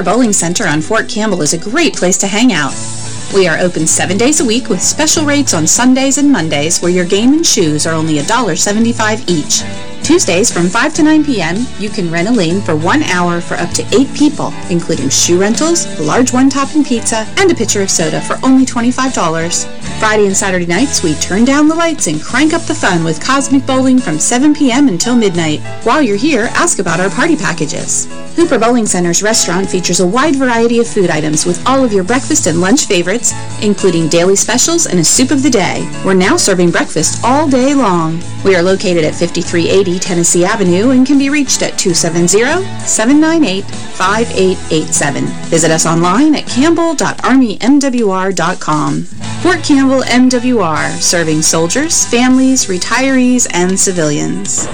Hooper Bowling Center on Fort Campbell is a great place to hang out. We are open seven days a week with special rates on Sundays and Mondays where your game and shoes are only $1.75 each. Tuesdays from 5 to 9 p.m., you can rent a lane for one hour for up to eight people, including shoe rentals, a large one-topping pizza, and a pitcher of soda for only $25. Friday and Saturday nights, we turn down the lights and crank up the fun with Cosmic Bowling from 7 p.m. until midnight. While you're here, ask about our party packages. Hooper Bowling Center's restaurant features a wide variety of food items with all of your breakfast and lunch favorites, including daily specials and a soup of the day. We're now serving breakfast all day long. We are located at 5380 Tennessee Avenue and can be reached at 270-798-5887. Visit us online at campbell.armymwr.com. Fort Campbell MWR, serving soldiers, families, retirees, and civilians.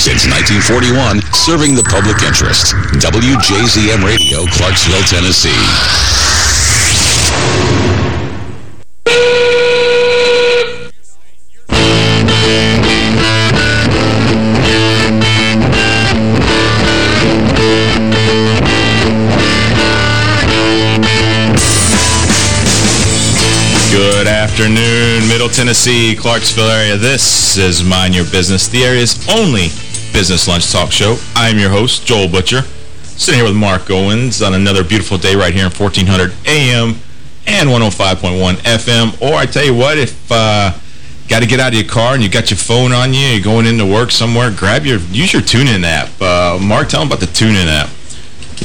Since 1941, serving the public interest. WJZM Radio, Clarksville, Tennessee. Afternoon, Middle Tennessee, Clarksville area. This is Mind Your Business, the area's only business lunch talk show. I'm your host, Joel Butcher, sitting here with Mark Owens on another beautiful day right here in 1400 AM and 105.1 FM. Or I tell you what, if uh, got to get out of your car and you got your phone on you, you're going into work somewhere, grab your, use your TuneIn app. Uh, Mark, tell them about the TuneIn app.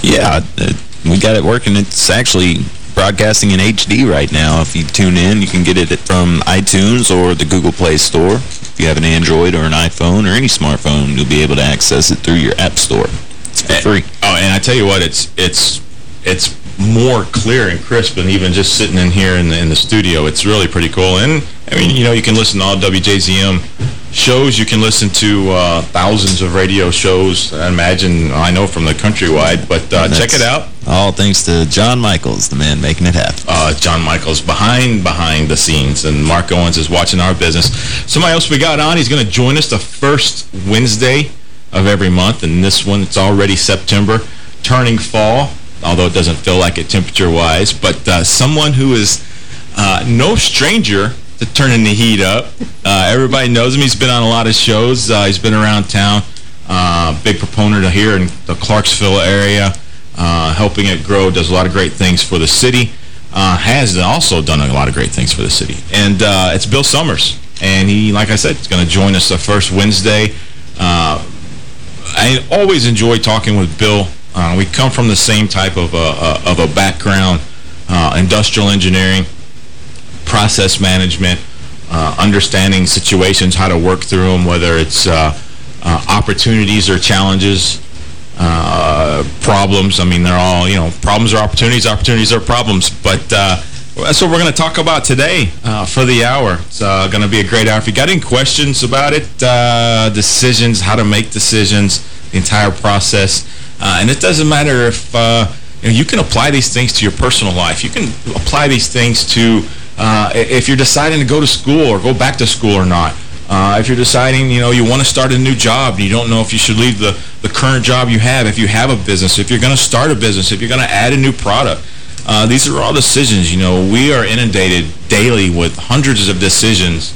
Yeah, uh, we got it working. It's actually broadcasting in HD right now. If you tune in, you can get it from iTunes or the Google Play Store. If you have an Android or an iPhone or any smartphone, you'll be able to access it through your App Store. It's for free. Oh, and I tell you what, it's it's it's more clear and crisp than even just sitting in here in the, in the studio. It's really pretty cool. And, I mean, you know, you can listen to all WJZM shows. You can listen to uh, thousands of radio shows, I imagine, I know from the countrywide. But uh, check it out. All thanks to John Michaels, the man making it happen. Uh, John Michaels behind behind the scenes, and Mark Owens is watching our business. Somebody else we got on, he's going to join us the first Wednesday of every month, and this one, it's already September, turning fall although it doesn't feel like it temperature-wise. But uh, someone who is uh, no stranger turning the heat up. Uh, everybody knows him. He's been on a lot of shows. Uh, he's been around town. Uh, big proponent here in the Clarksville area, uh, helping it grow. Does a lot of great things for the city. has also done a lot of great things for the city. And it's Bill Summers. And he, like I said, is going to join us the first Wednesday. I always enjoy talking with Bill uh, we come from the same type of a, uh, of a background, uh, industrial engineering, process management, uh, understanding situations, how to work through them, whether it's uh, uh, opportunities or challenges, problems. I mean, they're all, you know, problems are opportunities, opportunities are problems. But that's what we're going to talk about today for the hour. It's going to be a great hour. If you got any questions about it, decisions, how to make decisions, the entire process, uh, and it doesn't matter if uh, you, know, you can apply these things to your personal life. You can apply these things to uh, if you're deciding to go to school or go back to school or not. Uh, if you're deciding, you know, you want to start a new job and you don't know if you should leave the, the current job you have, if you have a business, if you're going to start a business, if you're going to add a new product. Uh, these are all decisions, you know. We are inundated daily with hundreds of decisions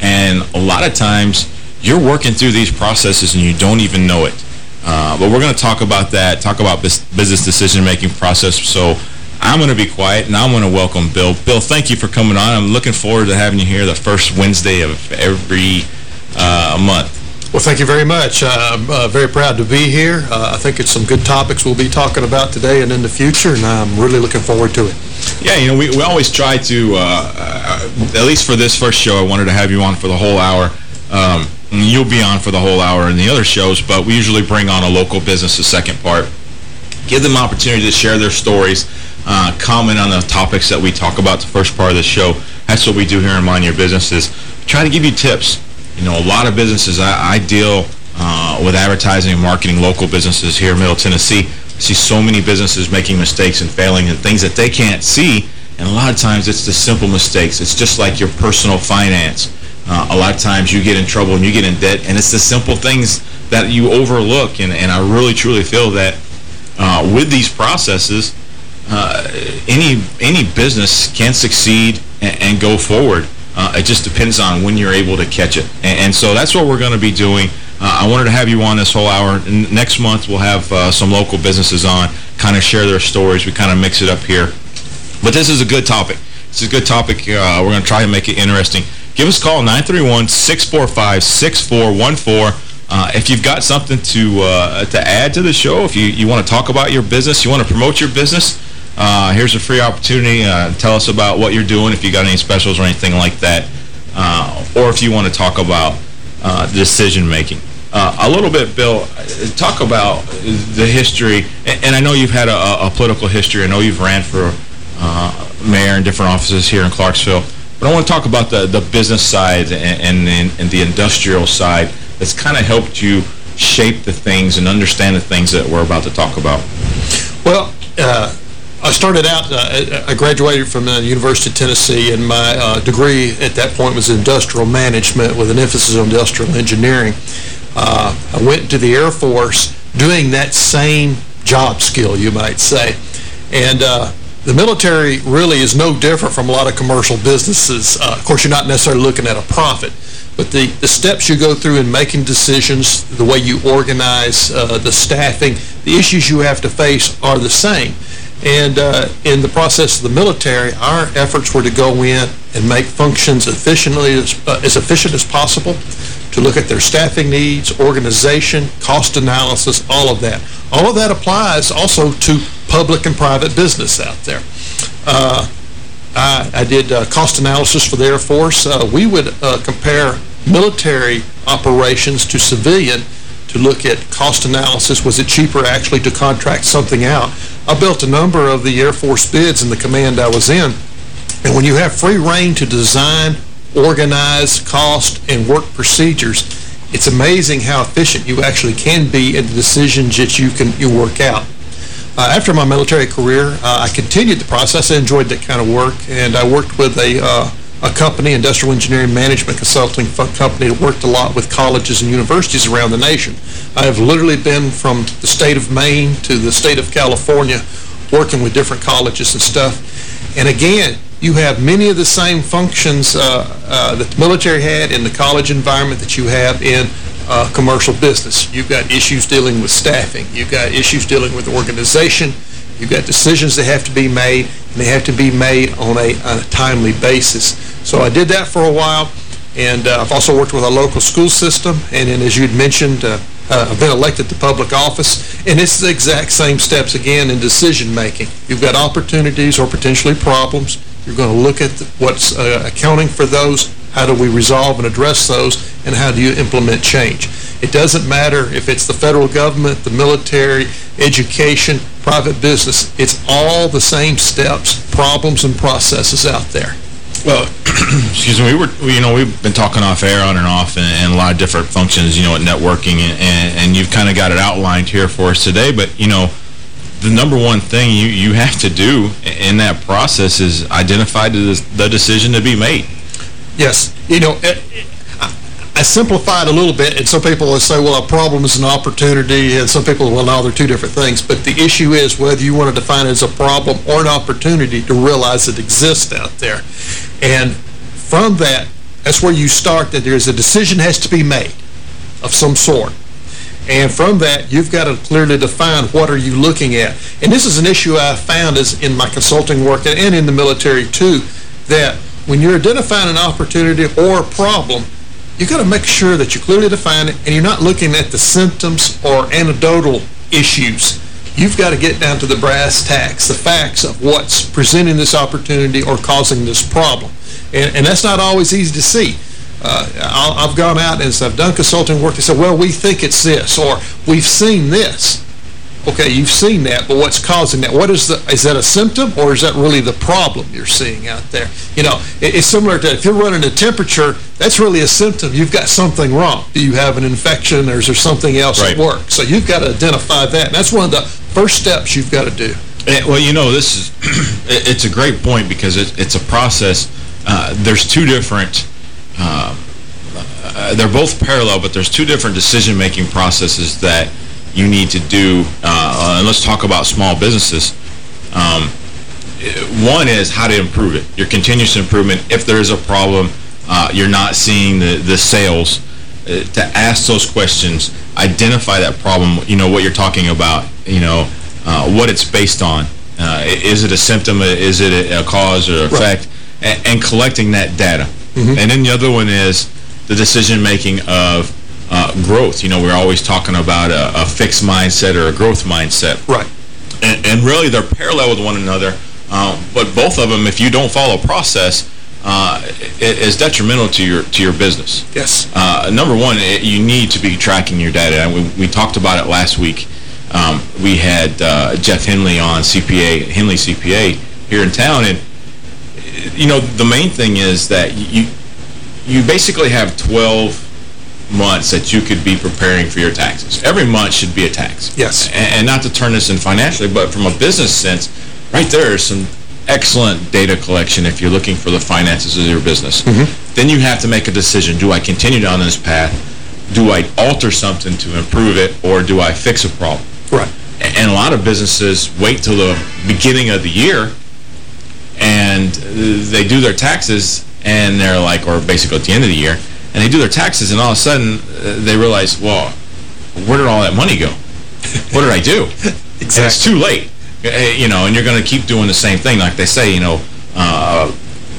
and a lot of times you're working through these processes and you don't even know it. Uh, but we're going to talk about that, talk about this business decision-making process. So I'm going to be quiet, and I'm going to welcome Bill. Bill, thank you for coming on. I'm looking forward to having you here the first Wednesday of every uh, month. Well, thank you very much. Uh, I'm uh, very proud to be here. Uh, I think it's some good topics we'll be talking about today and in the future, and I'm really looking forward to it. Yeah, you know, we, we always try to, uh, uh, at least for this first show, I wanted to have you on for the whole hour. Um, You'll be on for the whole hour in the other shows, but we usually bring on a local business the second part. Give them opportunity to share their stories, uh, comment on the topics that we talk about the first part of the show. That's what we do here in Mind Your Businesses. Try to give you tips. You know, a lot of businesses, I, I deal uh, with advertising and marketing local businesses here in Middle Tennessee. I see so many businesses making mistakes and failing and things that they can't see. And a lot of times it's the simple mistakes. It's just like your personal finance. Uh, a lot of times you get in trouble and you get in debt, and it's the simple things that you overlook. And, and I really, truly feel that uh, with these processes, uh, any any business can succeed and, and go forward. Uh, it just depends on when you're able to catch it. And, and so that's what we're going to be doing. Uh, I wanted to have you on this whole hour. N next month, we'll have uh, some local businesses on, kind of share their stories. We kind of mix it up here. But this is a good topic. It's a good topic. Uh, we're going to try to make it interesting. Give us a call, 931-645-6414. Uh, if you've got something to to add to the show, if you, you want to talk about your business, you want to promote your business, uh, here's a free opportunity. Uh, tell us about what you're doing, if you got any specials or anything like that. Uh, or if you want to talk about uh, decision-making. a little bit, Bill, talk about the history. And, and I know you've had a, a, political history. I know you've ran for mayor in different offices here in Clarksville. But I want to talk about the, the business side and, and, and the industrial side that's kind of helped you shape the things and understand the things that we're about to talk about? Well, uh, I started out, uh, I graduated from the University of Tennessee, and my uh, degree at that point was industrial management with an emphasis on industrial engineering. Uh, I went to the Air Force doing that same job skill, you might say. And uh, the military really is no different from a lot of commercial businesses. Uh, of course, you're not necessarily looking at a profit. But the, the steps you go through in making decisions, the way you organize, uh, the staffing, the issues you have to face are the same. And uh, in the process of the military, our efforts were to go in and make functions efficiently as, uh, as efficient as possible, to look at their staffing needs, organization, cost analysis, all of that. All of that applies also to public and private business out there. Uh, I, I did uh, cost analysis for the Air Force. Uh, we would uh, compare military operations to civilian to look at cost analysis. Was it cheaper actually to contract something out? I built a number of the Air Force bids in the command I was in. And when you have free rein to design, organize, cost, and work procedures, it's amazing how efficient you actually can be in the decisions that you can you work out. Uh, after my military career, uh, I continued the process. I enjoyed that kind of work, and I worked with a, uh, a company, Industrial Engineering Management Consulting company, that worked a lot with colleges and universities around the nation. I have literally been from the state of Maine to the state of California working with different colleges and stuff. And again, you have many of the same functions uh, uh, that the military had in the college environment that you have in uh, commercial business. You've got issues dealing with staffing. You've got issues dealing with organization. You've got decisions that have to be made, and they have to be made on a, on a timely basis. So I did that for a while, and uh, I've also worked with a local school system, and then as you'd mentioned, uh, uh, I've been elected to public office, and it's the exact same steps again in decision-making. You've got opportunities or potentially problems. You're going to look at what's uh, accounting for those, how do we resolve and address those, and how do you implement change? It doesn't matter if it's the federal government, the military, education, private business. It's all the same steps, problems, and processes out there. Well, excuse me, we were, you know, we've been talking off air on and off and, and a lot of different functions, you know, at networking, and, and, and you've kind of got it outlined here for us today, but, you know, the number one thing you, you have to do in that process is identify the, the decision to be made. Yes. You know, it, I simplified a little bit, and some people will say, well, a problem is an opportunity, and some people will, no, they're two different things. But the issue is whether you want to define it as a problem or an opportunity to realize it exists out there. And from that, that's where you start that there's a decision has to be made of some sort. And from that, you've got to clearly define what are you looking at. And this is an issue I found is in my consulting work and in the military too, that when you're identifying an opportunity or a problem, you've got to make sure that you clearly define it and you're not looking at the symptoms or anecdotal issues. You've got to get down to the brass tacks, the facts of what's presenting this opportunity or causing this problem. And, and that's not always easy to see. Uh, i have gone out and I've done consulting work. They said, well, we think it's this, or we've seen this. Okay, you've seen that, but what's causing that? What is the, is that a symptom or is that really the problem you're seeing out there? You know, it, it's similar to if you're running a temperature, that's really a symptom. You've got something wrong. Do you have an infection or is there something else right. at work? So you've got to identify that. And that's one of the first steps you've got to do. Well, you know, this is, it's a great point because it, it's a process. Uh, there's two different uh, uh, they're both parallel, but there's two different decision-making processes that you need to do. Uh, and let's talk about small businesses. Um, one is how to improve it, your continuous improvement. If there is a problem, uh, you're not seeing the, the sales, uh, to ask those questions, identify that problem, you know, what you're talking about, you know, uh, what it's based on. Uh, is it a symptom? Is it a, a cause or effect? Right. And, and, collecting that data. Mm -hmm. And then the other one is the decision-making of uh, growth. You know, we're always talking about a, a, fixed mindset or a growth mindset. Right. And, and really, they're parallel with one another. Uh, but both of them, if you don't follow process, uh, is detrimental to your to your business. Yes. Uh, number one, it, you need to be tracking your data. We, we talked about it last week. Um, we had uh, Jeff Henley on CPA, Henley CPA here in town, and you know the main thing is that you you basically have 12 months that you could be preparing for your taxes. Every month should be a tax. Yes. And, and not to turn this in financially, but from a business sense, right there is some excellent data collection if you're looking for the finances of your business. Mm -hmm. Then you have to make a decision. Do I continue down this path? Do I alter something to improve it, or do I fix a problem? Right. And a lot of businesses wait till the beginning of the year, and they do their taxes, and they're like, or basically at the end of the year, and they do their taxes, and all of a sudden uh, they realize, well, where did all that money go? what did I do? exactly. And it's too late. Eh, you know, and you're going to keep doing the same thing. Like they say, you know, uh,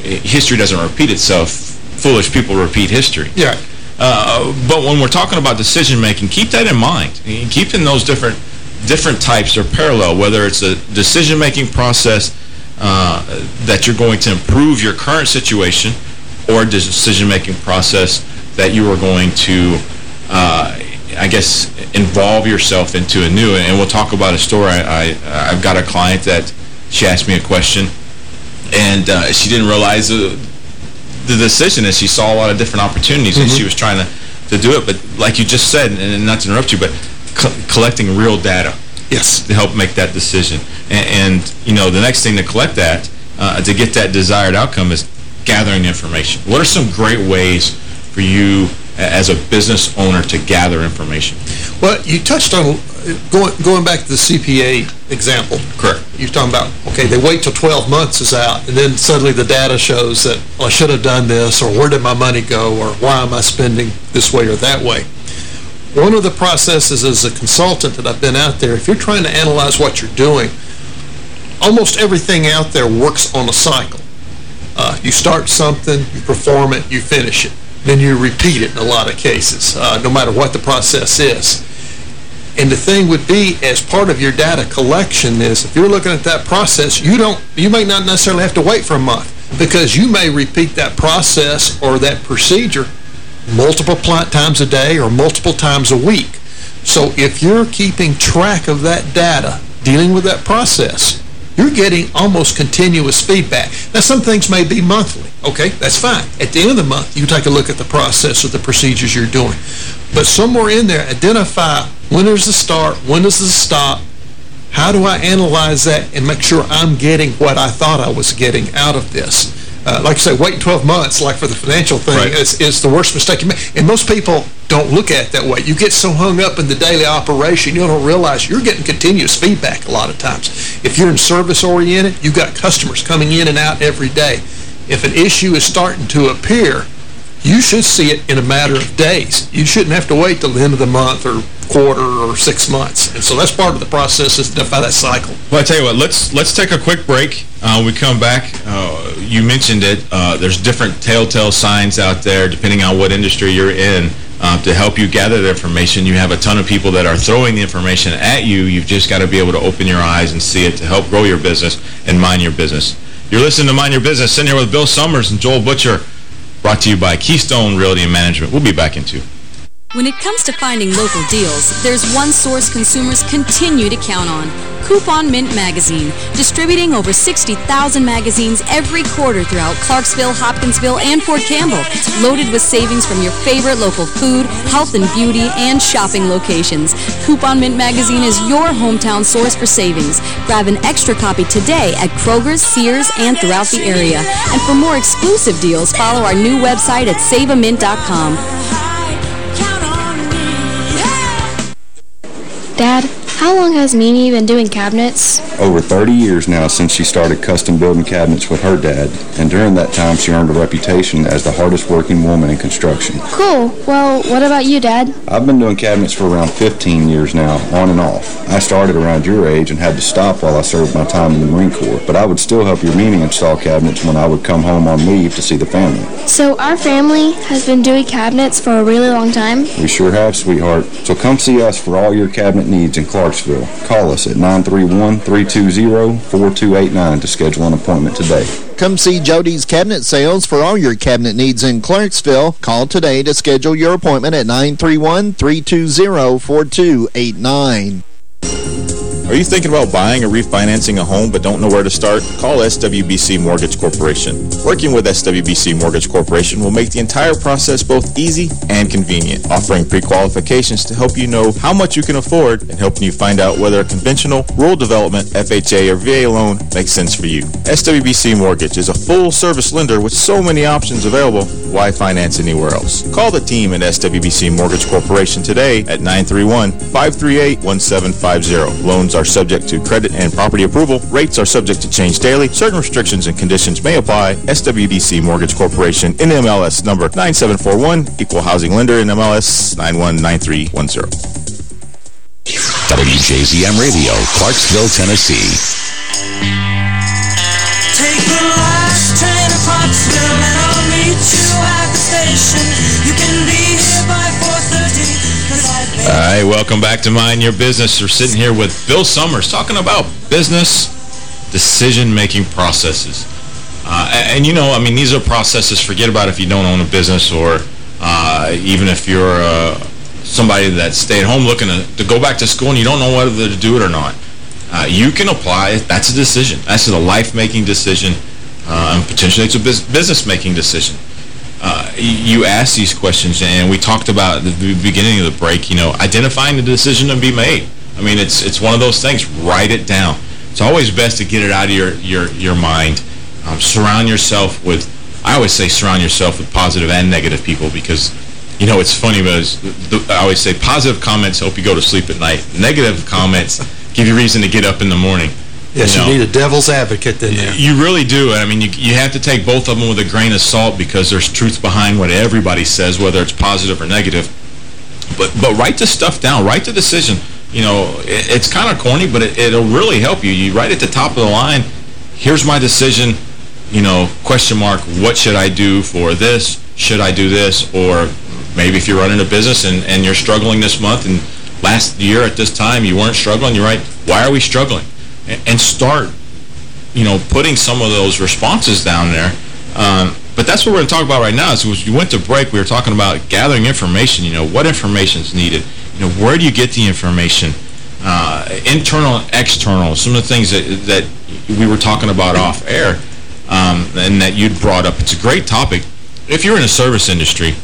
history doesn't repeat itself. Foolish people repeat history. Yeah. Uh, but when we're talking about decision-making, keep that in mind. Keeping those different different types are parallel, whether it's a decision-making process uh, that you're going to improve your current situation or decision-making process that you are going to uh, I guess, involve yourself into a new, and we'll talk about a story. I, I, have got a client that she asked me a question, and uh, she didn't realize the, the decision and she saw a lot of different opportunities, mm -hmm. and she mm-hmm. was trying to, to do it. But like you just said, and not to interrupt you, but co collecting real data. Yes. To help make that decision. And, and you know, the next thing to collect that, uh, to get that desired outcome is gathering information. What are some great ways for you as a business owner to gather information? Well, you touched on going going back to the CPA example. Correct. You're talking about, okay, they wait till 12 months is out, and then suddenly the data shows that well, I should have done this, or where did my money go, or why am I spending this way or that way? One of the processes as a consultant that I've been out there, if you're trying to analyze what you're doing, almost everything out there works on a cycle. Uh, you start something, you perform it, you finish it then you repeat it in a lot of cases, uh, no matter what the process is. And the thing would be, as part of your data collection is, if you're looking at that process, you don't, you may not necessarily have to wait for a month because you may repeat that process or that procedure multiple times a day or multiple times a week. So if you're keeping track of that data, dealing with that process, you're getting almost continuous feedback. Now, some things may be monthly. Okay, that's fine. At the end of the month, you take a look at the process or the procedures you're doing. But somewhere in there, identify when there's the start, when does the stop, how do I analyze that and make sure I'm getting what I thought I was getting out of this? Uh, like you say, waiting 12 months, like for the financial thing, right. is, is the worst mistake you make. And most people don't look at it that way. You get so hung up in the daily operation, you don't realize you're getting continuous feedback a lot of times. If you're in service-oriented, you've got customers coming in and out every day. If an issue is starting to appear, you should see it in a matter of days. You shouldn't have to wait till the end of the month or quarter or six months. And so that's part of the process is to identify that cycle. Well, I tell you what, let's let's take a quick break. Uh, we come back. Uh, you mentioned it. Uh, there's different telltale signs out there depending on what industry you're in. Uh, to help you gather the information. You have a ton of people that are throwing the information at you. You've just got to be able to open your eyes and see it to help grow your business and mind your business. You're listening to Mind Your Business, sitting here with Bill Summers and Joel Butcher, brought to you by Keystone Realty and Management. We'll be back in two. When it comes to finding local deals, there's one source consumers continue to count on, Coupon Mint Magazine, distributing over 60,000 magazines every quarter throughout Clarksville, Hopkinsville, and Fort Campbell, loaded with savings from your favorite local food, health and beauty, and shopping locations. Coupon Mint Magazine is your hometown source for savings. Grab an extra copy today at Kroger's, Sears, and throughout the area. And for more exclusive deals, follow our new website at saveamint.com. Dad, how long has Mimi been doing cabinets? Over 30 years now since she started custom building cabinets with her dad, and during that time she earned a reputation as the hardest working woman in construction. Cool. Well, what about you, Dad? I've been doing cabinets for around 15 years now, on and off. I started around your age and had to stop while I served my time in the Marine Corps, but I would still help your Mimi install cabinets when I would come home on leave to see the family. So our family has been doing cabinets for a really long time? We sure have, sweetheart. So come see us for all your cabinet needs in Clarksville. Call us at 931-320-4289 to schedule an appointment today. Come see Jody's Cabinet Sales for all your cabinet needs in Clarksville. Call today to schedule your appointment at 931-320-4289. Are you thinking about buying or refinancing a home but don't know where to start? Call SWBC Mortgage Corporation. Working with SWBC Mortgage Corporation will make the entire process both easy and convenient, offering pre-qualifications to help you know how much you can afford and helping you find out whether a conventional, rural development, FHA, or VA loan makes sense for you. SWBC Mortgage is a full-service lender with so many options available, why finance anywhere else? Call the team at SWBC Mortgage Corporation today at 931-538-1750. Loans are subject to credit and property approval. Rates are subject to change daily. Certain restrictions and conditions may apply. SWBC Mortgage Corporation, NMLS number 9741, Equal Housing Lender, NMLS 919310. WJZM Radio, Clarksville, Tennessee. Take the last train to Clarksville and I'll meet you at the station. All right, welcome back to Mind Your Business. We're sitting here with Bill Summers talking about business decision-making processes. Uh, and, you know, I mean, these are processes, forget about if you don't own a business or uh, even if you're uh, somebody that stayed home looking to, to, go back to school and you don't know whether to do it or not. Uh, you can apply. That's a decision. That's a life-making decision. Uh, and potentially it's a business-making decision. Uh, you ask these questions, and we talked about at the beginning of the break, you know, identifying the decision to be made. I mean, it's it's one of those things. Write it down. It's always best to get it out of your, your, your mind. Um, surround yourself with, I always say surround yourself with positive and negative people because, you know, it's funny, because I always say positive comments help you go to sleep at night. Negative comments give you reason to get up in the morning. Yes, you, know, you need a devil's advocate in there. You really do. I mean, you, you have to take both of them with a grain of salt because there's truth behind what everybody says, whether it's positive or negative. But but write the stuff down. Write the decision. You know, it, it's kind of corny, but it, it'll really help you. You write at the top of the line, here's my decision, you know, question mark, what should I do for this? Should I do this? Or maybe if you're running a business and, and you're struggling this month and last year at this time you weren't struggling, you write, why are we struggling? And start, you know, putting some of those responses down there. Um, but that's what we're going to talk about right now. So we went to break, we were talking about gathering information. You know, what information is needed? You know, where do you get the information? Uh, internal and external, some of the things that, that we were talking about off air um, and that you'd brought up. It's a great topic. If you're in a service industry,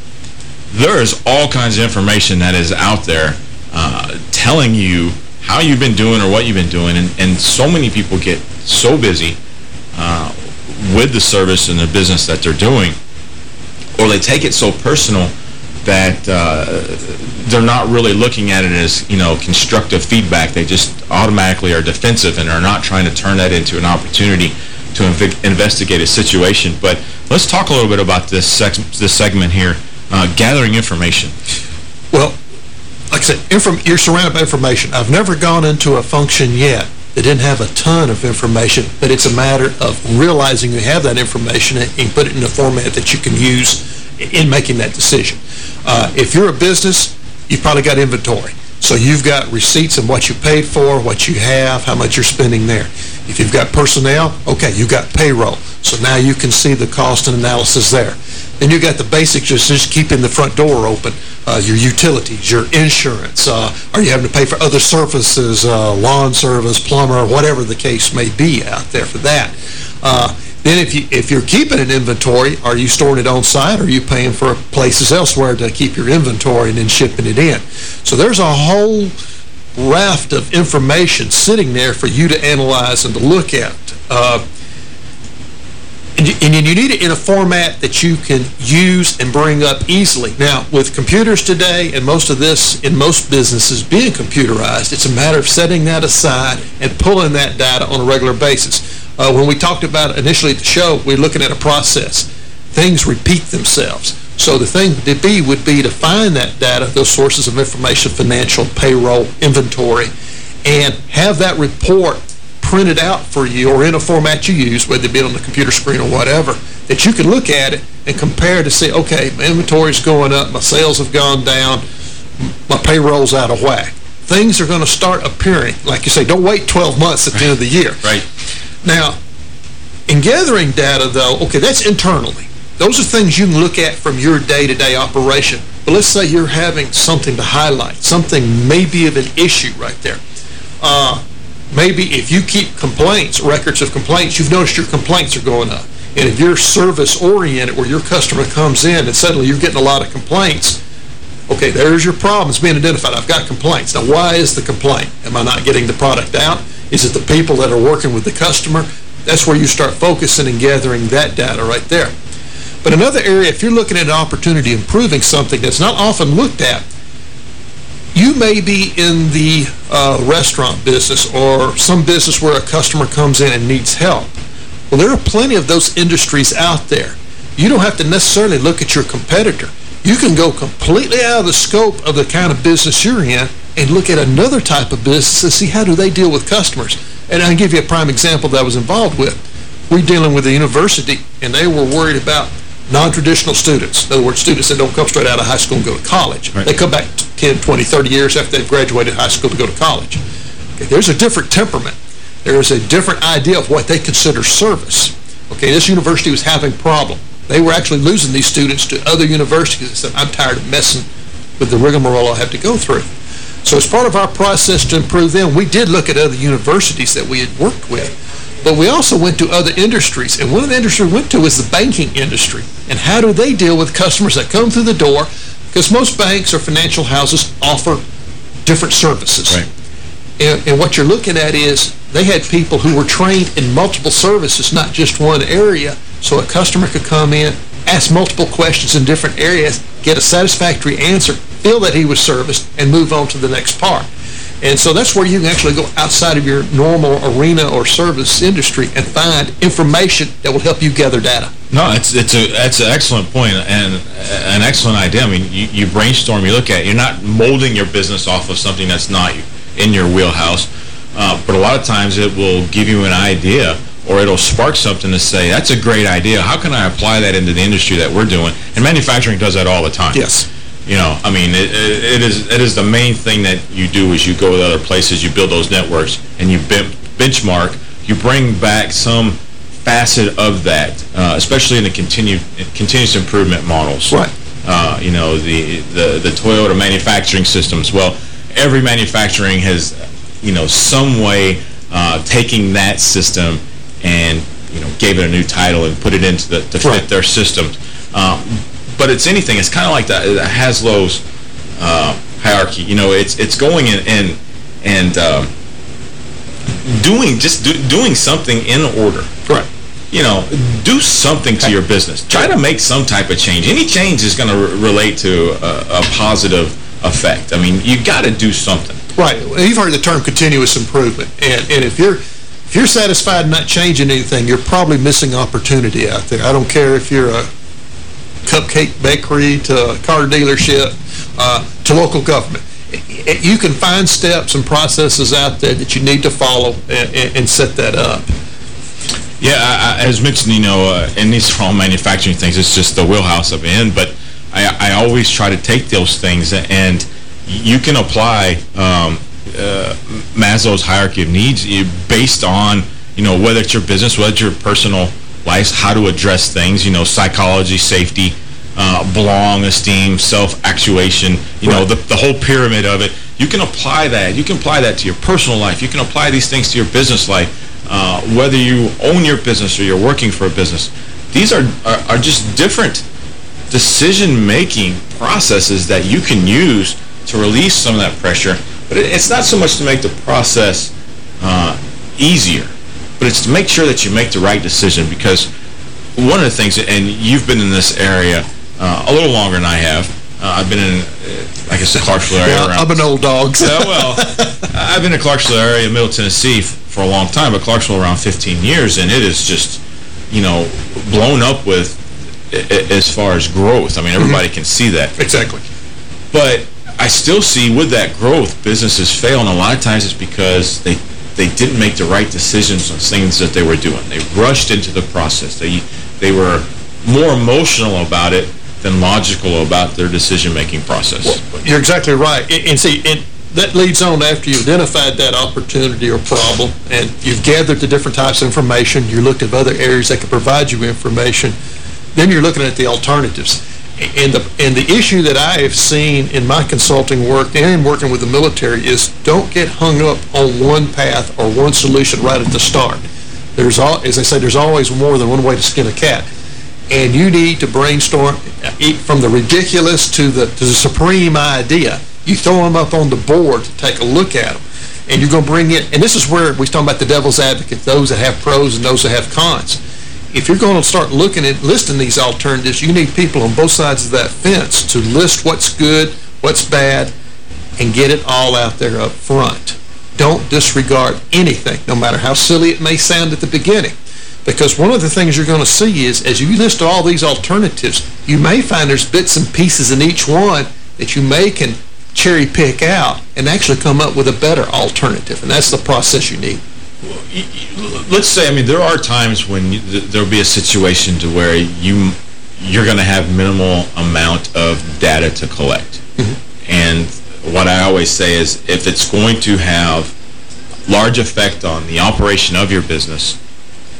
there is all kinds of information that is out there uh, telling you how you've been doing or what you've been doing. And, and so many people get so busy uh, with the service and the business that they're doing, or they take it so personal that uh, they're not really looking at it as, you know, constructive feedback. They just automatically are defensive and are not trying to turn that into an opportunity to inv investigate a situation. But let's talk a little bit about this, this segment here, uh, gathering information. Well, like I said, you're surrounded by information. I've never gone into a function yet that didn't have a ton of information, but it's a matter of realizing you have that information and put it in a format that you can use in making that decision. Uh, if you're a business, you've probably got inventory. So you've got receipts of what you paid for, what you have, how much you're spending there. If you've got personnel, okay, you've got payroll. So now you can see the cost and analysis there. Then you got the basics, just, just keeping the front door open, uh, your utilities, your insurance. Uh, are you having to pay for other services, uh, lawn service, plumber, whatever the case may be out there for that. Uh, then if, you, if you're keeping an inventory, are you storing it on site or are you paying for places elsewhere to keep your inventory and then shipping it in? So there's a whole raft of information sitting there for you to analyze and to look at. Uh, And you, and you need it in a format that you can use and bring up easily. Now, with computers today and most of this in most businesses being computerized, it's a matter of setting that aside and pulling that data on a regular basis. Uh, when we talked about initially the show, we're looking at a process. Things repeat themselves. So the thing to be would be to find that data, those sources of information, financial, payroll, inventory, and have that report printed out for you or in a format you use, whether it be on the computer screen or whatever, that you can look at it and compare to see, okay, my inventory's going up, my sales have gone down, my payroll's out of whack. Things are going to start appearing. Like you say, don't wait 12 months at the end of the year. Right. Now, in gathering data, though, okay, that's internally. Those are things you can look at from your day-to-day -day operation. But let's say you're having something to highlight, something maybe of an issue right there. Uh, maybe if you keep complaints, records of complaints, you've noticed your complaints are going up. And if you're service-oriented where your customer comes in and suddenly you're getting a lot of complaints, okay, there's your problem. It's being identified. I've got complaints. Now, why is the complaint? Am I not getting the product out? Is it the people that are working with the customer? That's where you start focusing and gathering that data right there. But another area, if you're looking at an opportunity improving something that's not often looked at, you may be in the uh, restaurant business or some business where a customer comes in and needs help. Well, there are plenty of those industries out there. You don't have to necessarily look at your competitor. You can go completely out of the scope of the kind of business you're in and look at another type of business and see how do they deal with customers. And I'll give you a prime example that I was involved with. We're dealing with a university, and they were worried about non-traditional students. In other words, students that don't come straight out of high school and go to college. Right. They come back 10, 20, 30 years after they've graduated high school to go to college. Okay, there's a different temperament. There's a different idea of what they consider service. Okay, this university was having a problem. They were actually losing these students to other universities and said, I'm tired of messing with the rigmarole I have to go through. So as part of our process to improve them, we did look at other universities that we had worked with. But we also went to other industries, and one of the industries we went to was the banking industry. And how do they deal with customers that come through the door? Because most banks or financial houses offer different services. Right. And, and what you're looking at is they had people who were trained in multiple services, not just one area, so a customer could come in, ask multiple questions in different areas, get a satisfactory answer, feel that he was serviced, and move on to the next part. And so that's where you can actually go outside of your normal arena or service industry and find information that will help you gather data. No, it's it's a that's an excellent point and an excellent idea. I mean, you, you brainstorm, you look at, it, you're not molding your business off of something that's not in your wheelhouse, uh, but a lot of times it will give you an idea or it'll spark something to say, that's a great idea. How can I apply that into the industry that we're doing? And manufacturing does that all the time. Yes. You know, I mean, it, it is it is the main thing that you do is you go to other places, you build those networks, and you benchmark, you bring back some facet of that, uh, especially in the continued continuous improvement models. Right. Uh, you know, the, the, the Toyota manufacturing systems. Well, every manufacturing has, you know, some way uh, taking that system and, you know, gave it a new title and put it into the, to right. fit their systems. Um, but it's anything. It's kind of like that, the Maslow's uh, hierarchy. You know, it's it's going in and and um, doing just do, doing something in order. Right. You know, do something to your business. Try to make some type of change. Any change is going to re relate to a, a positive effect. I mean, you got to do something. Right. You've heard the term continuous improvement, and and if you're if you're satisfied not changing anything, you're probably missing opportunity out there. I don't care if you're a cupcake bakery to car dealership uh, to local government. You can find steps and processes out there that you need to follow and, and set that up. Yeah, I, as mentioned, you know, uh, these are all manufacturing things. It's just the wheelhouse of in. But I, I always try to take those things and you can apply um, uh, Maslow's hierarchy of needs based on, you know, whether it's your business, whether it's your personal life, how to address things, you know, psychology, safety, uh, belong, esteem, self-actuation, you right. know, the, the whole pyramid of it. You can apply that. You can apply that to your personal life. You can apply these things to your business life, uh, whether you own your business or you're working for a business. These are, are, are just different decision-making processes that you can use to release some of that pressure. But it, it's not so much to make the process uh, easier, but it's to make sure that you make the right decision because one of the things, and you've been in this area uh, a little longer than I have. Uh, I've been in, uh, I guess, the Clarksville area. Around, I'm an old dog. so- Yeah, well, I've been in Clarksville area, Middle Tennessee, for a long time, but Clarksville around 15 years, and it is just, you know, blown up with as far as growth. I mean, everybody can see that. Exactly. But I still see with that growth, businesses fail, and a lot of times it's because they they didn't make the right decisions on things that they were doing. They rushed into the process. They they were more emotional about it than logical about their decision-making process. You're exactly right. And, and see, and that leads on after you've identified that opportunity or problem and you've gathered the different types of information, you looked at other areas that could provide you information, then you're looking at the alternatives. And the, and the issue that I have seen in my consulting work and working with the military is don't get hung up on one path or one solution right at the start. There's all, as I say, there's always more than one way to skin a cat and you need to brainstorm from the ridiculous to the to the supreme idea. You throw them up on the board to take a look at them, and you're going to bring it. And this is where we're talking about the devil's advocate: those that have pros and those that have cons. If you're going to start looking at listing these alternatives, you need people on both sides of that fence to list what's good, what's bad, and get it all out there up front. Don't disregard anything, no matter how silly it may sound at the beginning. Because one of the things you're going to see is, as you list all these alternatives, you may find there's bits and pieces in each one that you may can cherry pick out and actually come up with a better alternative. And that's the process you need. let's say, I mean, there are times when you, th there'll be a situation to where you you're going to have minimal amount of data to collect. Mm-hmm. And what I always say is, if it's going to have large effect on the operation of your business,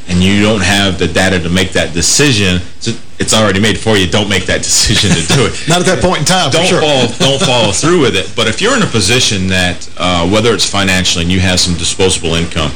and you don't have the data to make that decision, so it's already made for you. Don't make that decision to do it. Not at that point in time, don't sure. follow don't follow through with it. But if you're in a position that uh, whether it's financially and you have some disposable income,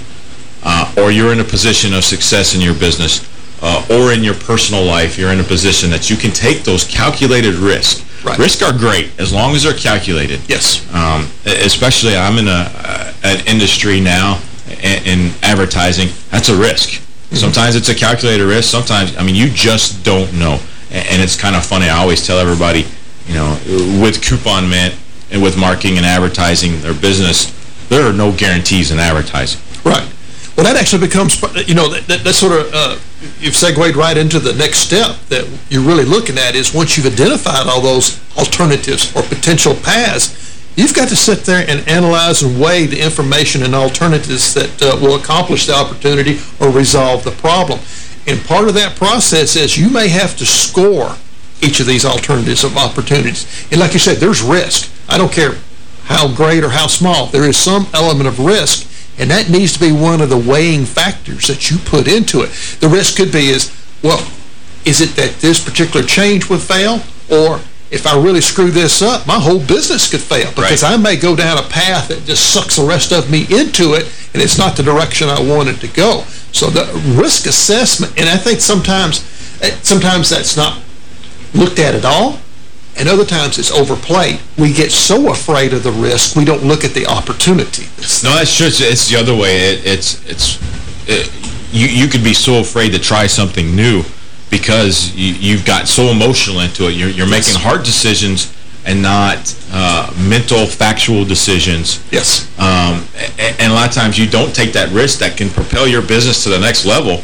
uh, or you're in a position of success in your business, uh, or in your personal life, you're in a position that you can take those calculated risks. Right. Risks are great as long as they're calculated. Yes. Um, especially, I'm in a uh, an industry now in, in advertising. That's a risk. Sometimes it's a calculated risk. Sometimes, I mean, you just don't know. And, and it's kind of funny. I always tell everybody, you know, with Coupon Mint and with marketing and advertising their business, there are no guarantees in advertising. Right. Well, that actually becomes, you know, that, that, that sort of, uh, you've segued right into the next step that you're really looking at is once you've identified all those alternatives or potential paths, you've got to sit there and analyze and weigh the information and alternatives that uh, will accomplish the opportunity or resolve the problem. And part of that process is you may have to score each of these alternatives of opportunities. And like you said, there's risk. I don't care how great or how small. There is some element of risk, and that needs to be one of the weighing factors that you put into it. The risk could be is, well, is it that this particular change would fail? Or if I really screw this up, my whole business could fail because I may go down a path that just sucks the rest of me into it, and it's not the direction I wanted to go. So the risk assessment, and I think sometimes, eh, sometimes that's not looked at at all, and other times it's overplayed. We get so afraid of the risk, we don't look at the opportunity. No, that's true. It's, it's the other way. It, it's it's it, you you could be so afraid to try something new because you, you've got so emotional into it. You're you're making hard decisions and not uh, mental, factual decisions. Yes. Um, and, and a lot of times you don't take that risk that can propel your business to the next level,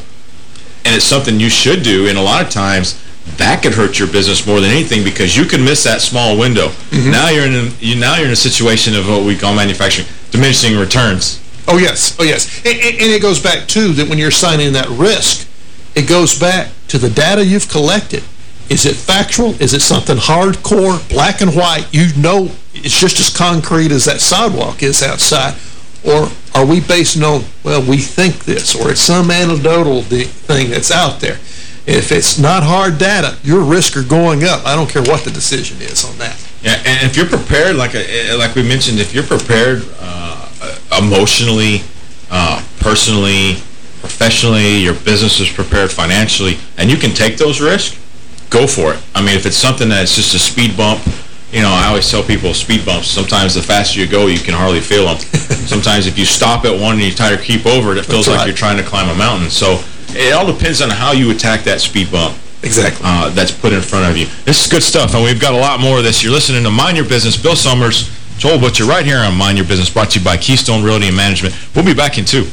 and it's something you should do. And a lot of times that could hurt your business more than anything because you can miss that small window. Now you're in a, you now you're in a situation of what we call manufacturing diminishing returns. Oh, yes. Oh, yes. And, and and it goes back, too, that when you're signing that risk, it goes back to the data you've collected. Is it factual? Is it something hardcore, black and white? You know it's just as concrete as that sidewalk is outside. Or are we basing on, well, we think this, or it's some anecdotal thing that's out there? If it's not hard data, your risk are going up. I don't care what the decision is on that. Yeah, and if you're prepared, like uh, like we mentioned, if you're prepared uh, emotionally, uh, personally, professionally, your business is prepared financially, and you can take those risks, go for it. I mean, if it's something that's just a speed bump, you know, I always tell people speed bumps, sometimes the faster you go, you can hardly feel them. sometimes if you stop at one and you try to keep over it, it feels like you're trying to climb a mountain. So it all depends on how you attack that speed bump. Exactly. Uh, that's put in front of you. This is good stuff, and we've got a lot more of this. You're listening to Mind Your Business. Bill Summers, Joel Butcher, right here on Mind Your Business, brought to you by Keystone Realty and Management. We'll be back in two.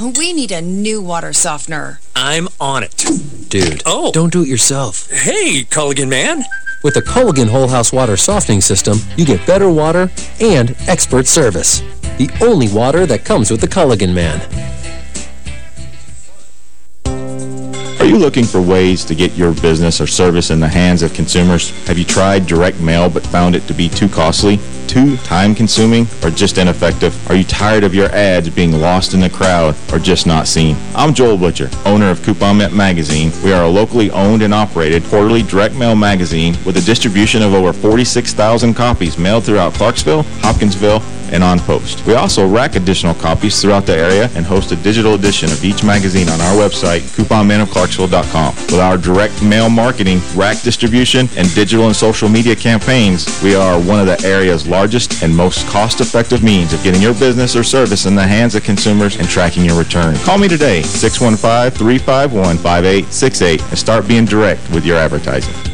We need a new water softener. I'm on it. Dude, Oh. don't do it yourself. Hey, Culligan man. With the Culligan Whole House Water Softening System, you get better water and expert service. The only water that comes with the Culligan Man. Are you looking for ways to get your business or service in the hands of consumers? Have you tried direct mail but found it to be too costly, too time-consuming, or just ineffective? Are you tired of your ads being lost in the crowd or just not seen? I'm Joel Butcher, owner of Coupon Mint Magazine. We are a locally owned and operated quarterly direct mail magazine with a distribution of over 46,000 copies mailed throughout Clarksville, Hopkinsville, and on post. We also rack additional copies throughout the area and host a digital edition of each magazine on our website, couponmanofclarksville.com. With our direct mail marketing, rack distribution, and digital and social media campaigns, we are one of the area's largest and most cost-effective means of getting your business or service in the hands of consumers and tracking your return. Call me today, 615-351-5868, and start being direct with your advertising.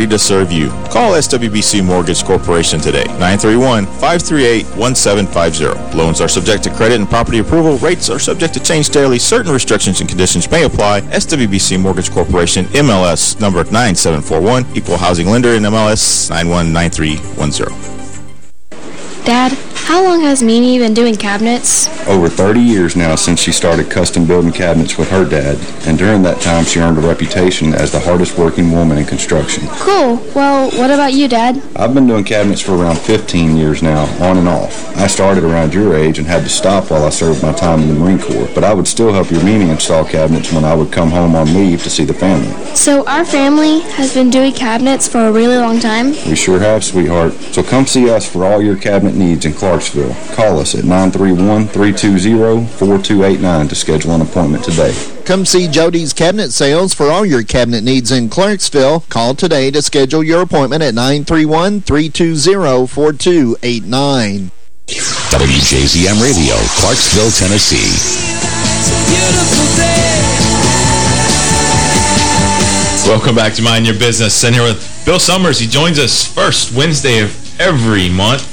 to serve you. Call SWBC Mortgage Corporation today, 931-538-1750. Loans are subject to credit and property approval. Rates are subject to change daily. Certain restrictions and conditions may apply. SWBC Mortgage Corporation, NMLS number 9741, Equal Housing Lender NMLS 919310. Dad, how long has Mimi been doing cabinets? Over 30 years now since she started custom building cabinets with her dad, and during that time she earned a reputation as the hardest working woman in construction. Cool. Well, what about you, Dad? I've been doing cabinets for around 15 years now, on and off. I started around your age and had to stop while I served my time in the Marine Corps, but I would still help your Mimi install cabinets when I would come home on leave to see the family. So our family has been doing cabinets for a really long time? We sure have, sweetheart. So come see us for all your cabinet needs in Clarksville. Call us at 931-320-4289 to schedule an appointment today. Come see Jody's Cabinet Sales for all your cabinet needs in Clarksville. Call today to schedule your appointment at 931-320-4289. WJZM Radio, Clarksville, Tennessee. Welcome back to Mind Your Business. Sitting here with Bill Summers. He joins us first Wednesday of every month.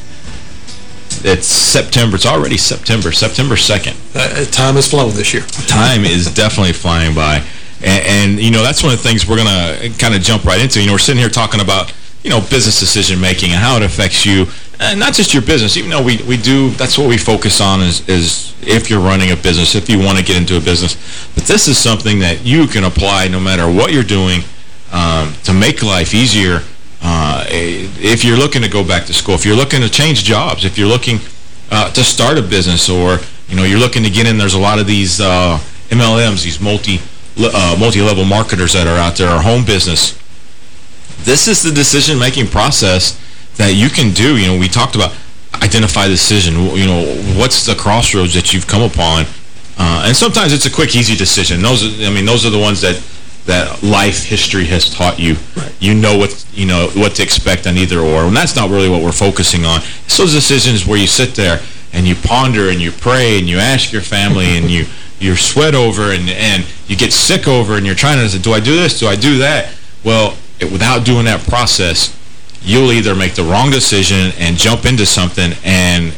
It's September. It's already September. September 2nd. Uh, time has flown this year. Time is definitely flying by. And, and, you know, that's one of the things we're going to kind of jump right into. You know, we're sitting here talking about, you know, business decision making and how it affects you. And not just your business, even though we, we do, that's what we focus on is, is if you're running a business, if you want to get into a business. But this is something that you can apply no matter what you're doing um, to make life easier. Uh, if you're looking to go back to school, if you're looking to change jobs, if you're looking uh, to start a business or, you know, you're looking to get in, there's a lot of these uh, MLMs, these multi, uh, multi-level marketers that are out there, or home business. This is the decision-making process that you can do. You know, we talked about identify the decision. You know, what's the crossroads that you've come upon? Uh, and sometimes it's a quick, easy decision. Those, I mean, those are the ones that that life history has taught you. Right. You know what you know what to expect on either or, and that's not really what we're focusing on. It's those decisions where you sit there and you ponder and you pray and you ask your family and you you sweat over and and you get sick over and you're trying to say, do I do this? Do I do that? Well, it, without doing that process, you'll either make the wrong decision and jump into something and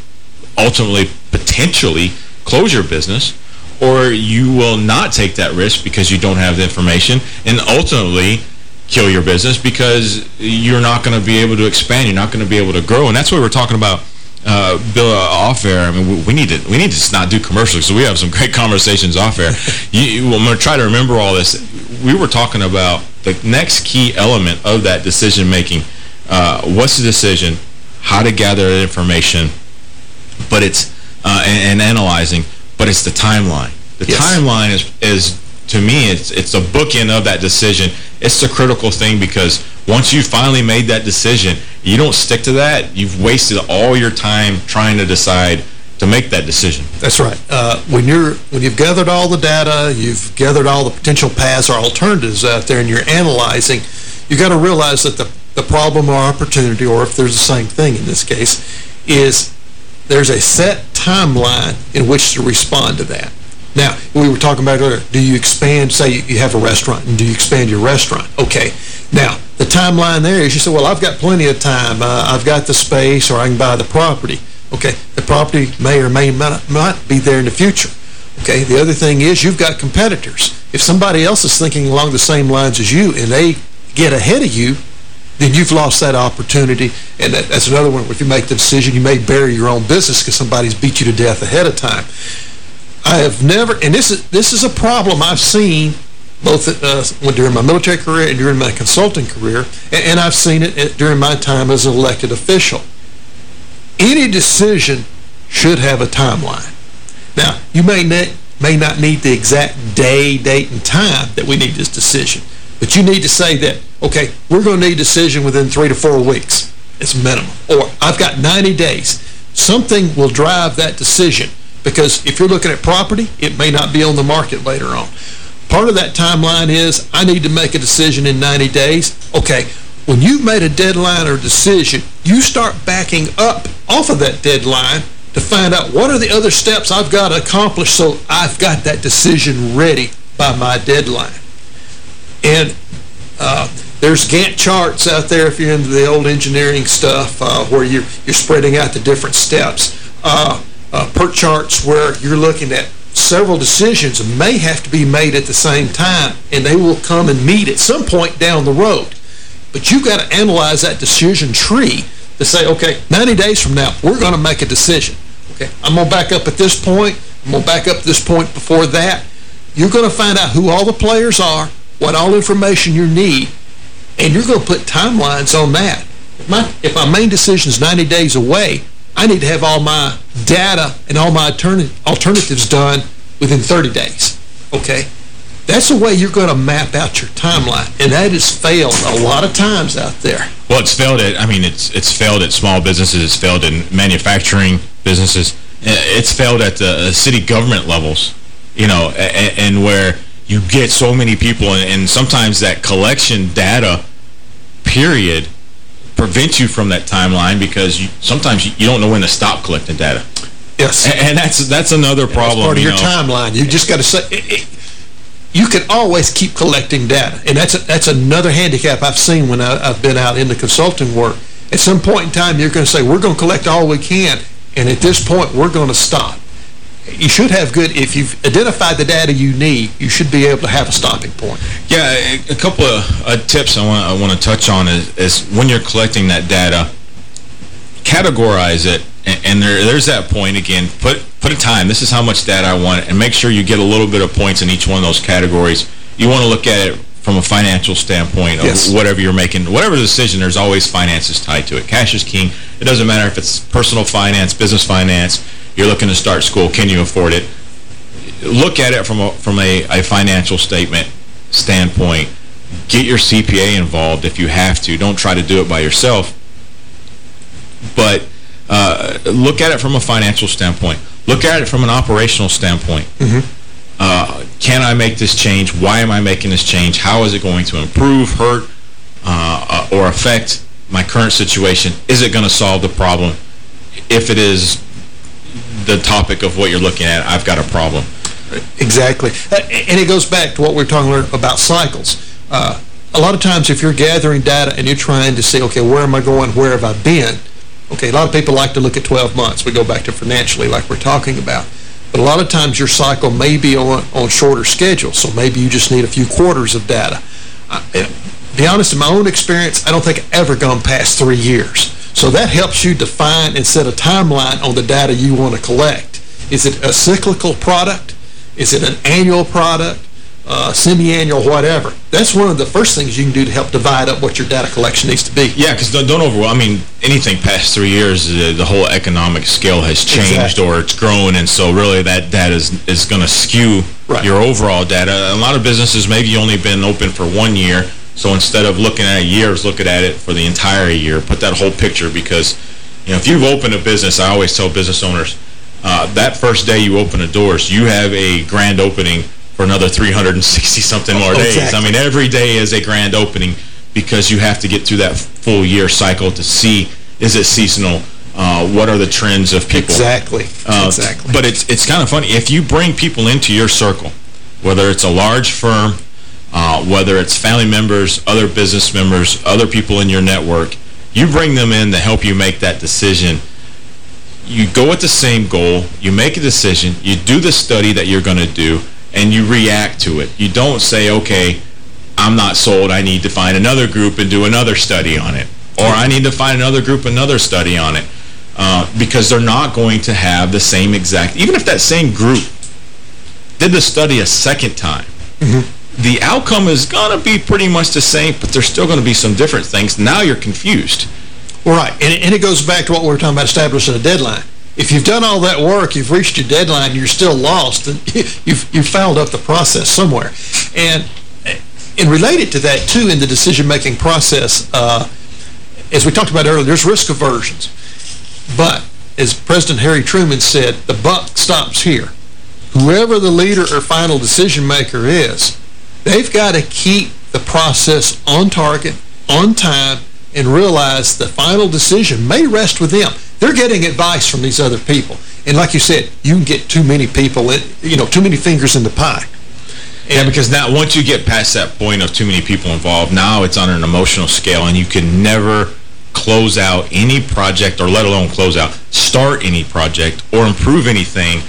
ultimately, potentially, close your business, or you will not take that risk because you don't have the information and ultimately kill your business because you're not going to be able to expand. You're not going to be able to grow. And that's what we're talking about, uh, Bill, uh, off air. I mean, we, we, need to we need to not do commercials. So we have some great conversations off air. you, I'm going to try to remember all this. We were talking about the next key element of that decision-making. Uh, what's the decision? How to gather information. But it's uh, and, and analyzing, but it's the timeline. The Yes. timeline is, is to me, it's it's a bookend of that decision. It's the critical thing because once you finally made that decision, you don't stick to that. You've wasted all your time trying to decide to make that decision. That's right. Uh, when you're when you've gathered all the data, you've gathered all the potential paths or alternatives out there, and you're analyzing, you've got to realize that the the problem or opportunity, or if there's the same thing in this case, is there's a set timeline in which to respond to that. Now, we were talking about earlier, do you expand, say you have a restaurant, and do you expand your restaurant? Okay. Now, the timeline there is you say, well, I've got plenty of time. Uh, I've got the space, or I can buy the property. Okay. The property may or may not, not be there in the future. Okay. The other thing is you've got competitors. If somebody else is thinking along the same lines as you, and they get ahead of you, then you've lost that opportunity. And that, that's another one. If you make the decision, you may bury your own business because somebody's beat you to death ahead of time. I have never, and this is this is a problem I've seen both uh, during my military career and during my consulting career, and, and I've seen it at- during my time as an elected official. Any decision should have a timeline. Now, you may, ne may not need the exact day, date, and time that we need this decision, but you need to say that, okay, we're going to need a decision within three to four weeks. It's minimum. Or, I've got 90 days. Something will drive that decision because if you're looking at property, it may not be on the market later on. Part of that timeline is I need to make a decision in 90 days. Okay, when you've made a deadline or decision, you start backing up off of that deadline to find out what are the other steps I've got to accomplish so I've got that decision ready by my deadline. And uh, there's Gantt charts out there if you're into the old engineering stuff uh, where you're, you're spreading out the different steps. Uh, uh, PERT charts where you're looking at several decisions may have to be made at the same time and they will come and meet at some point down the road. But you've got to analyze that decision tree to say, okay, 90 days from now, we're going to make a decision. Okay, I'm going to back up at this point. I'm going to back up this point before that. You're going to find out who all the players are, what all information you need, and you're going to put timelines on that. If my, if my main decision is 90 days away, I need to have all my data and all my alternative, alternatives done within 30 days. Okay? That's the way you're going to map out your timeline, and that has failed a lot of times out there. Well, it's failed at, I mean, it's it's failed at small businesses, it's failed in manufacturing businesses, Eh, it's failed at the uh, city government levels, you know, and, and where you get so many people, and, and sometimes that collection data period prevents you from that timeline because you, sometimes you, you don't know when to stop collecting data. Yes. And, and that's that's another problem. That's part of you your know. timeline. You just got to say... It, it, you can always keep collecting data, and that's a, that's another handicap I've seen when I, I've been out in the consulting work. At some point in time, you're going to say, we're going to collect all we can, and at this point, we're going to stop. You should have good, if you've identified the data you need, you should be able to have a stopping point. Yeah, a, a couple of uh, tips I want I want to touch on is, is when you're collecting that data, categorize it, and, and there, there's that point again. Put put a time. This is how much data I want, and make sure you get a little bit of points in each one of those categories. You want to look at it from a financial standpoint of Yes. whatever you're making. Whatever decision, there's always finances tied to it. Cash is king. It doesn't matter if it's personal finance, business finance. You're looking to start school. Can you afford it? Look at it from a from a, a financial statement standpoint. Get your CPA involved if you have to. Don't try to do it by yourself. But uh, look at it from a financial standpoint. Look at it from an operational standpoint. Uh, can I make this change? Why am I making this change? How is it going to improve, hurt, uh, uh, or affect my current situation? Is it going to solve the problem? If it is the topic of what you're looking at, I've got a problem. Exactly. And it goes back to what we were talking about cycles. Uh, a lot of times if you're gathering data and you're trying to say, okay, where am I going, where have I been? Okay, a lot of people like to look at 12 months. We go back to financially like we're talking about. But a lot of times your cycle may be on, on shorter schedule, so maybe you just need a few quarters of data. Uh, be honest, in my own experience, I don't think I've ever gone past three years. So that helps you define and set a timeline on the data you want to collect. Is it a cyclical product? Is it an annual product? uh, semi-annual, whatever. That's one of the first things you can do to help divide up what your data collection needs to be. Yeah, because don't, don't overwhelm. I mean, anything past three years, the, the whole economic scale has changed Exactly. or it's grown, and so really that data is, is going to skew Right. your overall data. A lot of businesses, maybe only been open for one year, so instead of looking at years, looking at it for the entire year. Put that whole picture because, you know, if you've opened a business, I always tell business owners, uh, that first day you open the doors, you have a grand opening for another 360-something more days. I mean, every day is a grand opening because you have to get through that full year cycle to see, is it seasonal? Uh, what are the trends of people? Exactly. Uh, exactly. But it's it's kind of funny. If you bring people into your circle, whether it's a large firm, uh, whether it's family members, other business members, other people in your network, you bring them in to help you make that decision. You go with the same goal, you make a decision, you do the study that you're going to do, and you react to it. You don't say, okay, I'm not sold, I need to find another group and do another study on it. Or I need to find another group, another study on it. Uh, because they're not going to have the same exact... Even if that same group did the study a second time, the outcome is going to be pretty much the same, but there's still going to be some different things. Now you're confused. Right, and it, and it goes back to what we were talking about establishing a deadline. If you've done all that work, you've reached your deadline, you're still lost, then you've, you've fouled up the process somewhere. And, and related to that, too, in the decision-making process, uh, as we talked about earlier, there's risk aversions. But, as President Harry Truman said, the buck stops here. Whoever the leader or final decision-maker is, they've got to keep the process on target, on time, and realize the final decision may rest with them. They're getting advice from these other people. And like you said, you can get too many people, in, you know, too many fingers in the pie. yeah, because now once you get past that point of too many people involved, now it's on an emotional scale, and you can never close out any project, or let alone close out, start any project, or improve anything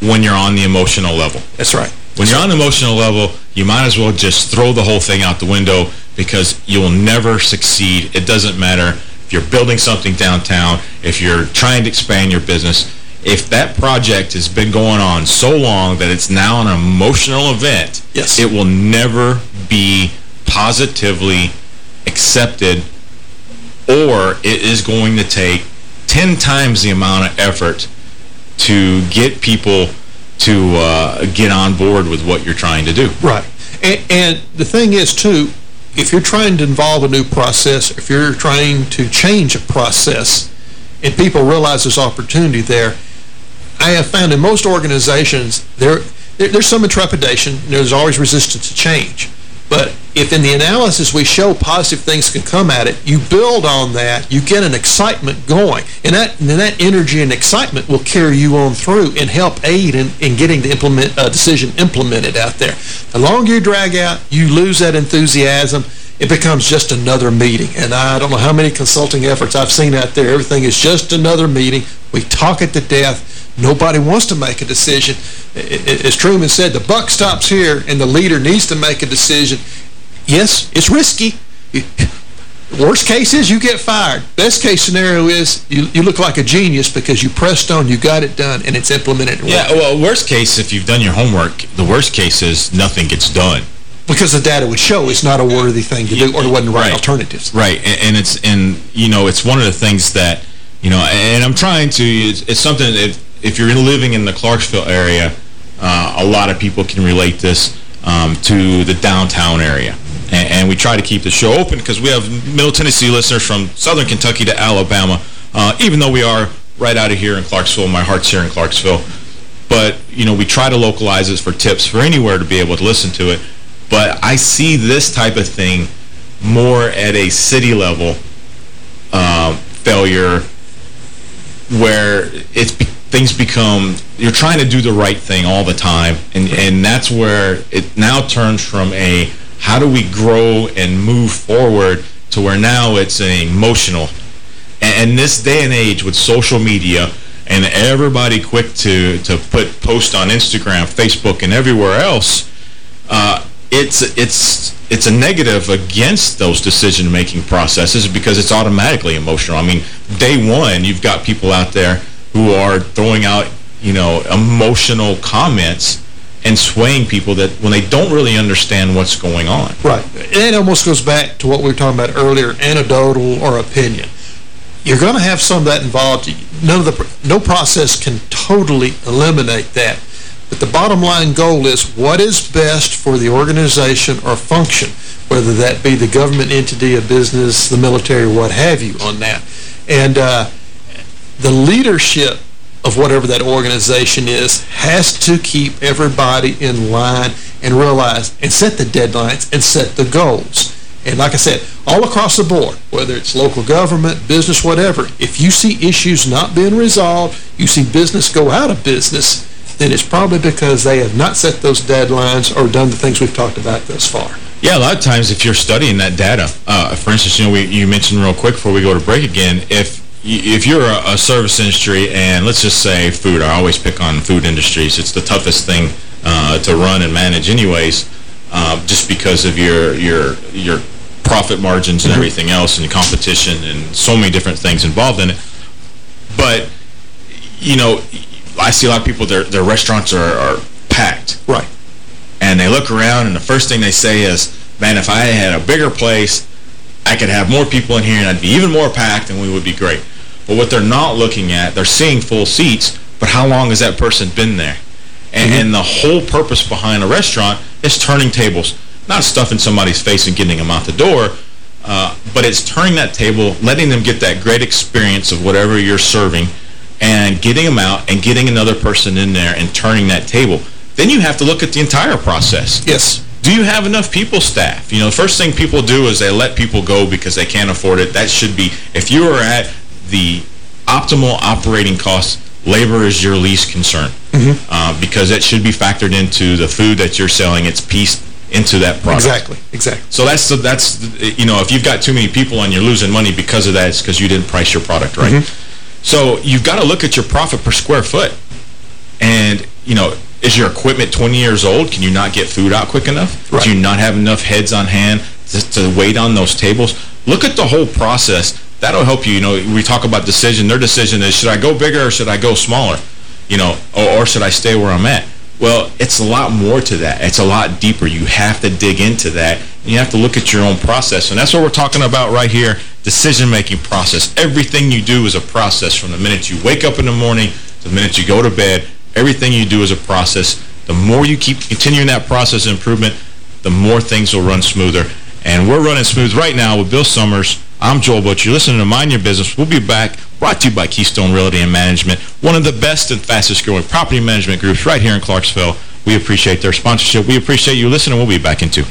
when you're on the emotional level. That's right. When you're on the emotional level, you might as well just throw the whole thing out the window because you'll never succeed. It doesn't matter if you're building something downtown, if you're trying to expand your business. If that project has been going on so long that it's now an emotional event, Yes. it will never be positively accepted or it is going to take 10 times the amount of effort to get people to uh, get on board with what you're trying to do. Right. And, and the thing is, too, if you're trying to involve a new process, if you're trying to change a process, and people realize there's opportunity there, I have found in most organizations, there, there there's some intrepidation, there's always resistance to change. But if in the analysis we show positive things can come at it, you build on that, you get an excitement going. And that, and that energy and excitement will carry you on through and help aid in, in getting the implement, uh, decision implemented out there. The longer you drag out, you lose that enthusiasm, it becomes just another meeting. And I don't know how many consulting efforts I've seen out there. Everything is just another meeting. We talk it to death. Nobody wants to make a decision. As Truman said, the buck stops here, and the leader needs to make a decision. Yes, it's risky. Worst case is you get fired. Best case scenario is you, you look like a genius because you pressed on, you got it done, and it's implemented. and Yeah, well, worst case, if you've done your homework, the worst case is nothing gets done. Because the data would show it's not a worthy thing to do, or there wasn't the right, alternatives. Right, and, and it's and you know it's one of the things that you know, and I'm trying to. It's, it's something that if you're living in the Clarksville area, uh, a lot of people can relate this um, to the downtown area, and, and we try to keep the show open because we have Middle Tennessee listeners from Southern Kentucky to Alabama. Uh, even though we are right out of here in Clarksville, my heart's here in Clarksville, but you know we try to localize it for tips for anywhere to be able to listen to it. But I see this type of thing more at a city level um, failure where it's be things become you're trying to do the right thing all the time and and that's where it now turns from a how do we grow and move forward to where now it's an emotional and, this day and age with social media and everybody quick to to put post on Instagram, Facebook, and everywhere else, uh, it's it's it's a negative against those decision-making processes because it's automatically emotional. I mean, day one, you've got people out there who are throwing out, you know, emotional comments, and swaying people that when they don't really understand what's going on. Right. It almost goes back to what we were talking about earlier, anecdotal or opinion. You're going to have some of that involved. None of the no process can totally eliminate that. But the bottom line goal is what is best for the organization or function, whether that be the government entity, a business, the military, what have you on that. And uh, the leadership of whatever that organization is has to keep everybody in line and realize and set the deadlines and set the goals. And like I said, all across the board, whether it's local government, business, whatever, if you see issues not being resolved, you see business go out of business, then it's probably because they have not set those deadlines or done the things we've talked about thus far. Yeah, a lot of times if you're studying that data, uh, for instance, you know, we, you mentioned real quick before we go to break again, if if you're a, a, service industry and let's just say food, I always pick on food industries. It's the toughest thing uh, to run and manage anyways, uh, just because of your your your profit margins and mm-hmm. everything else and competition and so many different things involved in it. But, you know, I see a lot of people, their, their restaurants are, are packed. Right. And they look around and the first thing they say is, man, if I had a bigger place, I could have more people in here and I'd be even more packed and we would be great. But what they're not looking at, they're seeing full seats, but how long has that person been there? And, mm -hmm. and the whole purpose behind a restaurant is turning tables. Not stuffing somebody's face and getting them out the door, uh, but it's turning that table, letting them get that great experience of whatever you're serving, and getting them out and getting another person in there and turning that table. Then you have to look at the entire process. Yes. Do you have enough people staff? You know, the first thing people do is they let people go because they can't afford it. That should be, if you are at the optimal operating costs, labor is your least concern mm -hmm. uh, because that should be factored into the food that you're selling. It's pieced into that product. Exactly, exactly. So that's, the, that's you know, if you've got too many people and you're losing money because of that, it's because you didn't price your product right. Mm -hmm. So you've got to look at your profit per square foot. And, you know, is your equipment 20 years old? Can you not get food out quick enough? Right. Do you not have enough heads on hand to, to wait on those tables? Look at the whole process that'll help you. You know, we talk about decision. Their decision is, should I go bigger or should I go smaller? You know, or, or should I stay where I'm at? Well, it's a lot more to that. It's a lot deeper. You have to dig into that. And you have to look at your own process. And that's what we're talking about right here, decision-making process. Everything you do is a process from the minute you wake up in the morning to the minute you go to bed. Everything you do is a process. The more you keep continuing that process improvement, the more things will run smoother. And we're running smooth right now with Bill Summers, I'm Joel Butcher. You're listening to Mind Your Business. We'll be back, brought to you by Keystone Realty and Management, one of the best and fastest growing property management groups right here in Clarksville. We appreciate their sponsorship. We appreciate you listening. We'll be back in two.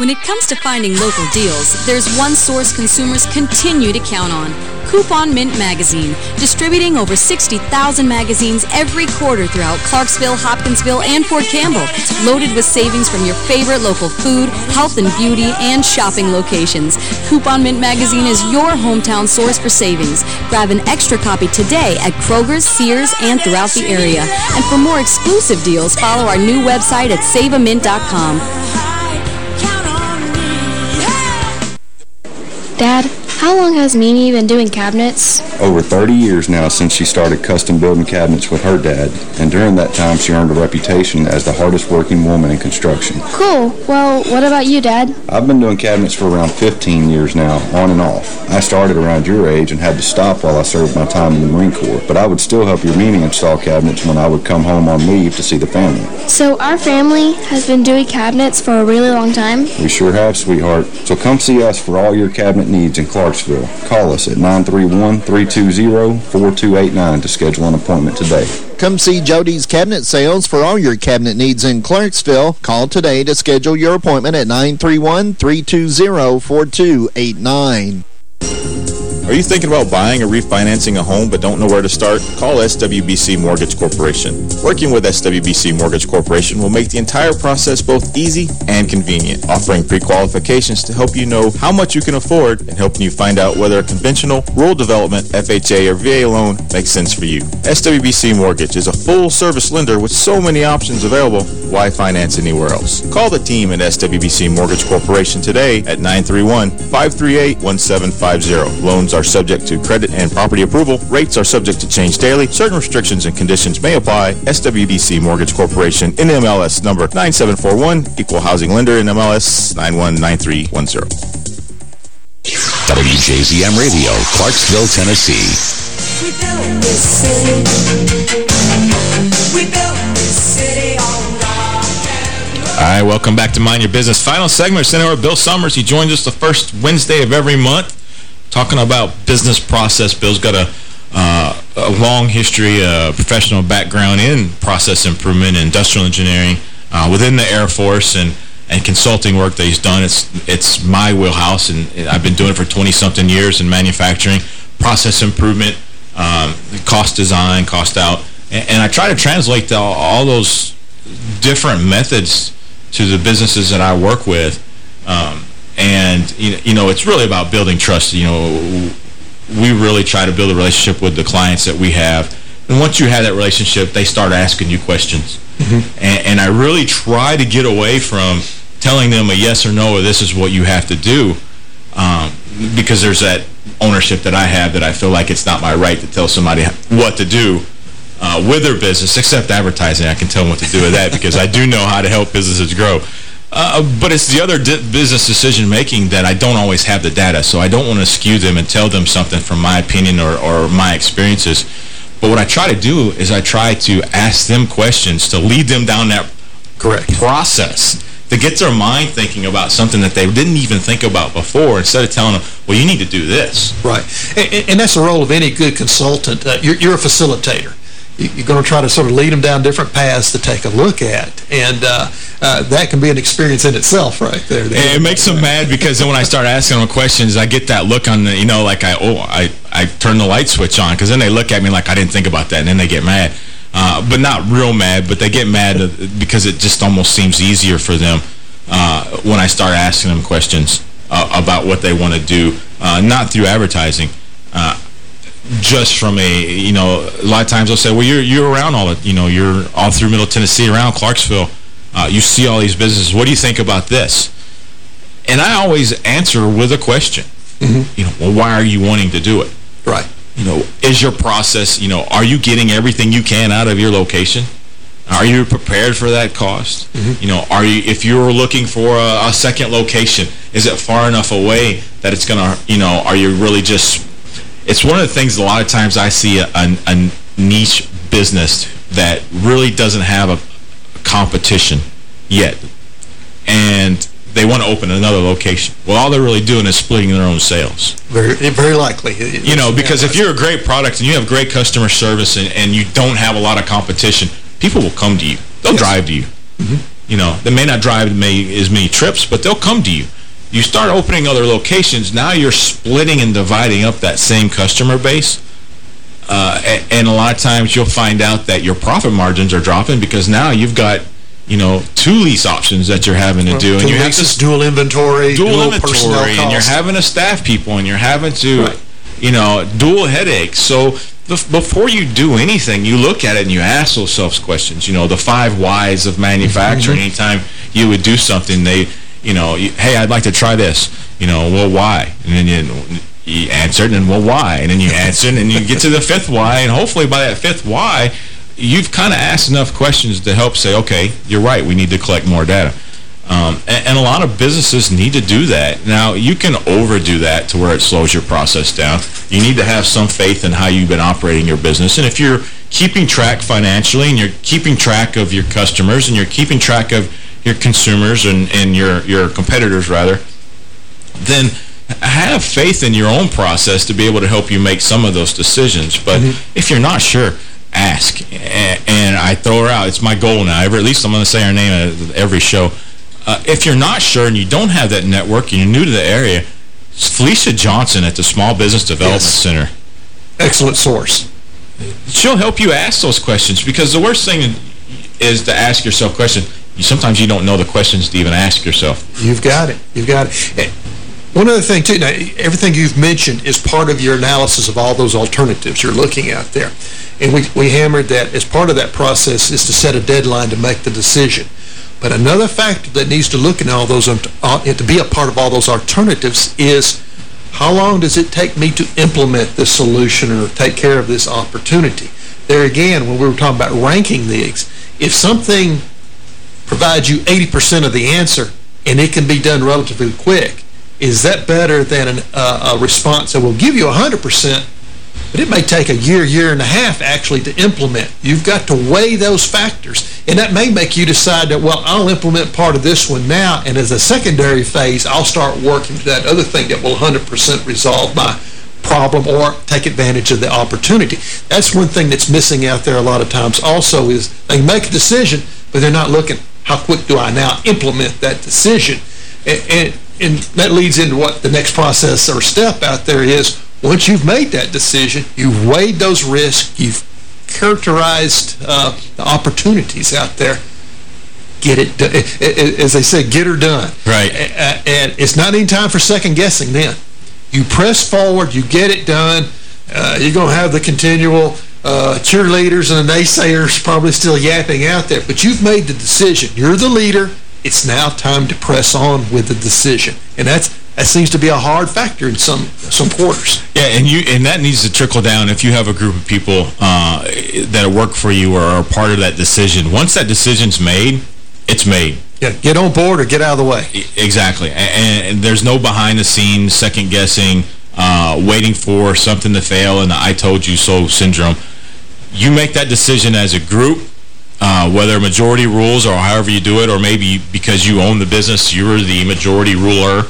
When it comes to finding local deals, there's one source consumers continue to count on. Coupon Mint Magazine, distributing over 60,000 magazines every quarter throughout Clarksville, Hopkinsville, and Fort Campbell, loaded with savings from your favorite local food, health and beauty, and shopping locations. Coupon Mint Magazine is your hometown source for savings. Grab an extra copy today at Kroger's, Sears, and throughout the area. And for more exclusive deals, follow our new website at saveamint.com. Dad, how long has Mimi been doing cabinets? Over 30 years now since she started custom building cabinets with her dad, and during that time she earned a reputation as the hardest working woman in construction. Cool. Well, what about you, Dad? I've been doing cabinets for around 15 years now, on and off. I started around your age and had to stop while I served my time in the Marine Corps, but I would still help your Mimi install cabinets when I would come home on leave to see the family. So our family has been doing cabinets for a really long time? We sure have, sweetheart. So come see us for all your cabinet needs in Clark Clarksville. Call us at 931-320-4289 to schedule an appointment today. Come see Jody's Cabinet Sales for all your cabinet needs in Clarksville. Call today to schedule your appointment at 931-320-4289. Are you thinking about buying or refinancing a home but don't know where to start? Call SWBC Mortgage Corporation. Working with SWBC Mortgage Corporation will make the entire process both easy and convenient, offering pre-qualifications to help you know how much you can afford and helping you find out whether a conventional, rural development, FHA, or VA loan makes sense for you. SWBC Mortgage is a full-service lender with so many options available, why finance anywhere else? Call the team at SWBC Mortgage Corporation today at 931-538-1750. Loans are are subject to credit and property approval. Rates are subject to change daily. Certain restrictions and conditions may apply. SWBC Mortgage Corporation, NMLS number 9741, Equal Housing Lender, NMLS 919310. WJZM Radio, Clarksville, Tennessee. We built this city. We built this city. All right, welcome back to Mind Your Business. Final segment, Senator Bill Summers. He joins us the first Wednesday of every month talking about business process. Bill's got a, uh, a long history, a professional background in process improvement, industrial engineering uh, within the Air Force, and and consulting work that he's done. It's it's my wheelhouse, and I've been doing it for 20-something years in manufacturing, process improvement, um, cost design, cost out. And, and I try to translate all those different methods to the businesses that I work with. Um, and, you know, it's really about building trust. You know, we really try to build a relationship with the clients that we have. And once you have that relationship, they start asking you questions. And, and I really try to get away from telling them a yes or no or this is what you have to do um, because there's that ownership that I have that I feel like it's not my right to tell somebody what to do uh, with their business, except advertising. I can tell them what to do with that because I do know how to help businesses grow. Uh, but it's the other di business decision-making that I don't always have the data, so I don't want to skew them and tell them something from my opinion or, or my experiences. But what I try to do is I try to ask them questions to lead them down that Correct. process to get their mind thinking about something that they didn't even think about before instead of telling them, well, you need to do this. Right. And, and that's the role of any good consultant. Uh, you're, you're a facilitator. You- You're going to try to sort of lead them down different paths to take a look at. And uh, uh, that can be an experience in itself right there. It makes them mad because then when I start asking them questions, I get that look on the, you know, like I, oh, I, I turn the light switch on because then they look at me like I didn't think about that and then they get mad. Uh, but not real mad, but they get mad because it just almost seems easier for them uh, when I start asking them questions uh, about what they want to do, uh, not through advertising, uh, just from a, you know, a lot of times they'll say, well, you're, you're around all, you know, you're all through Middle Tennessee, around Clarksville. Uh, you see all these businesses. What do you think about this? And I always answer with a question. You know, well, why are you wanting to do it? Right. You know, is your process, you know, are you getting everything you can out of your location? Are you prepared for that cost? You know, are you if you're looking for a, a second location, is it far enough away that it's going to, you know, are you really just it's one of the things a lot of times I see a, a, a niche business that really doesn't have a competition yet. And they want to open another location. Well, all they're really doing is splitting their own sales. Very, very likely. You know, because if you're a great product and you have great customer service and, and you don't have a lot of competition, people will come to you. They'll drive to you. Mm-hmm. You know, they may not drive may, as many trips, but they'll come to you. You start opening other locations, now you're splitting and dividing up that same customer base. Uh, and, and a lot of times you'll find out that your profit margins are dropping because now you've got, you know, two lease options that you're having to do. And you have to dual inventory, dual, dual personnel inventory, and you're having to staff people, and you're having to, you know, dual headaches. So before you do anything, you look at it and you ask yourselves questions. You know, the five whys of manufacturing. Mm-hmm. Anytime you would do something, they, you know, hey, I'd like to try this. You know, well, why? And then you, you answer it, and well, why? And then you answer it, and you get to the fifth why, and hopefully by that fifth why, you've kind of asked enough questions to help say, okay, you're right, we need to collect more data. Um, and, and a lot of businesses need to do that. Now, you can overdo that to where it slows your process down. You need to have some faith in how you've been operating your business. And if you're keeping track financially and you're keeping track of your customers and you're keeping track of your consumers and, and your, your competitors, rather, then have faith in your own process to be able to help you make some of those decisions. But if you're not sure, ask. A- And I throw her out. It's my goal now. Every, at least I'm going to say her name at every show. Uh, if you're not sure and you don't have that network and you're new to the area, Felicia Johnson at the Small Business Development Yes. Center. Excellent source. She'll help you ask those questions because the worst thing is to ask yourself questions. You, sometimes you don't know the questions to even ask yourself. You've got it. You've got it. Eh, One other thing, too, now, everything you've mentioned is part of your analysis of all those alternatives you're looking at there. And we, we hammered that as part of that process is to set a deadline to make the decision. But another factor that needs to look in all those, uh, to be a part of all those alternatives is how long does it take me to implement this solution or take care of this opportunity? There again, when we were talking about ranking these, if something provides you 80% of the answer and it can be done relatively quick, is that better than an, uh, a response that will give you 100%, but it may take a year, year and a half actually to implement. You've got to weigh those factors, and that may make you decide that, well, I'll implement part of this one now, and as a secondary phase, I'll start working to that other thing that will 100% resolve my problem or take advantage of the opportunity. That's one thing that's missing out there a lot of times also is they make a decision, but they're not looking, how quick do I now implement that decision? And, and, and that leads into what the next process or step out there is. Once you've made that decision, you've weighed those risks, you've characterized uh, the opportunities out there, get it done. As they say, get her done. Right. And it's not any time for second guessing then. You press forward, you get it done. Uh, you're going to have the continual uh, cheerleaders and the naysayers probably still yapping out there. But you've made the decision. You're the leader. It's now time to press on with the decision. And that's that seems to be a hard factor in some some quarters. Yeah, and you and that needs to trickle down if you have a group of people uh, that work for you or are part of that decision. Once that decision's made, it's made. Yeah, get on board or get out of the way. Exactly. And, and there's no behind-the-scenes second-guessing, uh, waiting for something to fail and the I told you so syndrome. You make that decision as a group, uh, whether majority rules or however you do it, or maybe because you own the business, you're the majority ruler.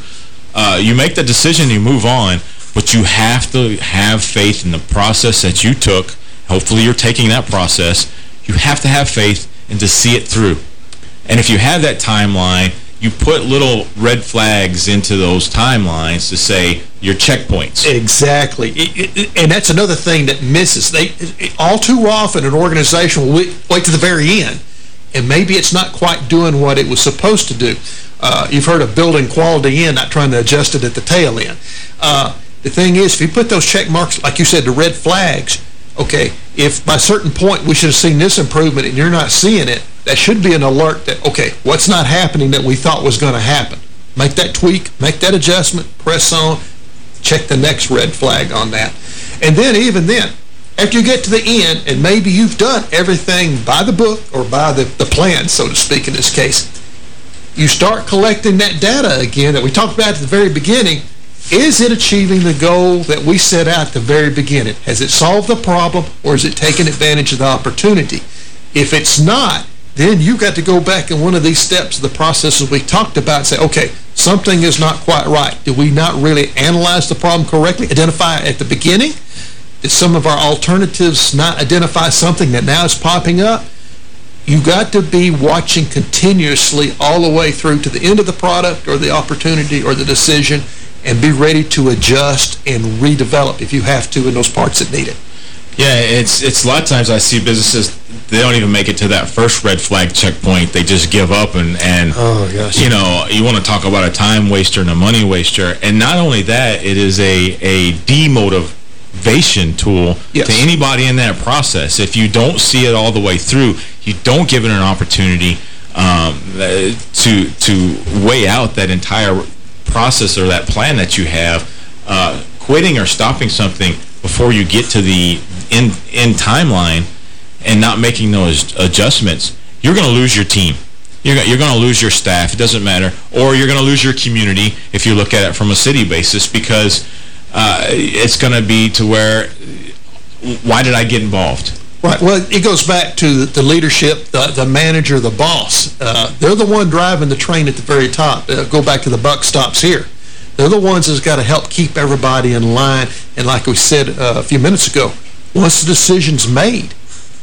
Uh, you make the decision, you move on, but you have to have faith in the process that you took. Hopefully you're taking that process. You have to have faith and to see it through. And if you have that timeline, you put little red flags into those timelines to say your checkpoints. Exactly. It, it, and that's another thing that misses. They it, All too often, an organization will wait, wait to the very end, and maybe it's not quite doing what it was supposed to do. Uh, you've heard of building quality in, not trying to adjust it at the tail end. Uh, the thing is, if you put those check marks, like you said, the red flags, okay, if by a certain point we should have seen this improvement and you're not seeing it, that should be an alert that, okay, what's not happening that we thought was going to happen? Make that tweak, make that adjustment, press on, check the next red flag on that. And then, even then, after you get to the end, and maybe you've done everything by the book or by the, the plan, so to speak, in this case, you start collecting that data again that we talked about at the very beginning. Is it achieving the goal that we set out at the very beginning? Has it solved the problem, or is it taking advantage of the opportunity? If it's not, then you've got to go back in one of these steps of the processes we talked about and say, okay, something is not quite right. Did we not really analyze the problem correctly, identify at the beginning? Did some of our alternatives not identify something that now is popping up? You've got to be watching continuously all the way through to the end of the product or the opportunity or the decision and be ready to adjust and redevelop if you have to in those parts that need it. Yeah, it's it's a lot of times I see businesses they don't even make it to that first red flag checkpoint. They just give up and and oh gosh, you know you want to talk about a time waster and a money waster. And not only that, it is a a demotivation tool yes. to anybody in that process. If you don't see it all the way through, you don't give it an opportunity um, to to weigh out that entire process or that plan that you have. Uh, quitting or stopping something before you get to the end, end timeline and not making those adjustments, you're going to lose your team. You're, you're going to lose your staff. It doesn't matter. Or you're going to lose your community if you look at it from a city basis because uh, it's going to be to where, why did I get involved? Right. Well, it goes back to the leadership, the, the manager, the boss. Uh, they're the one driving the train at the very top. Uh, go back to the buck stops here. They're the ones that's got to help keep everybody in line. And like we said uh, a few minutes ago, once the decision's made,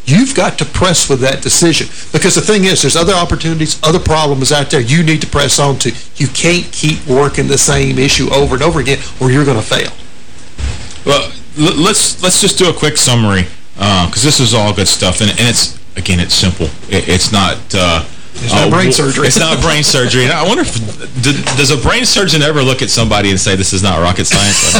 you've got to press with that decision. Because the thing is, there's other opportunities, other problems out there you need to press on to. You can't keep working the same issue over and over again or you're going to fail. Well, let's let's just do a quick summary because uh, this is all good stuff. And, and it's, again, it's simple. It, it's not... Uh, it's not uh, brain surgery. It's not brain surgery. And I wonder if, does a brain surgeon ever look at somebody and say, this is not rocket science?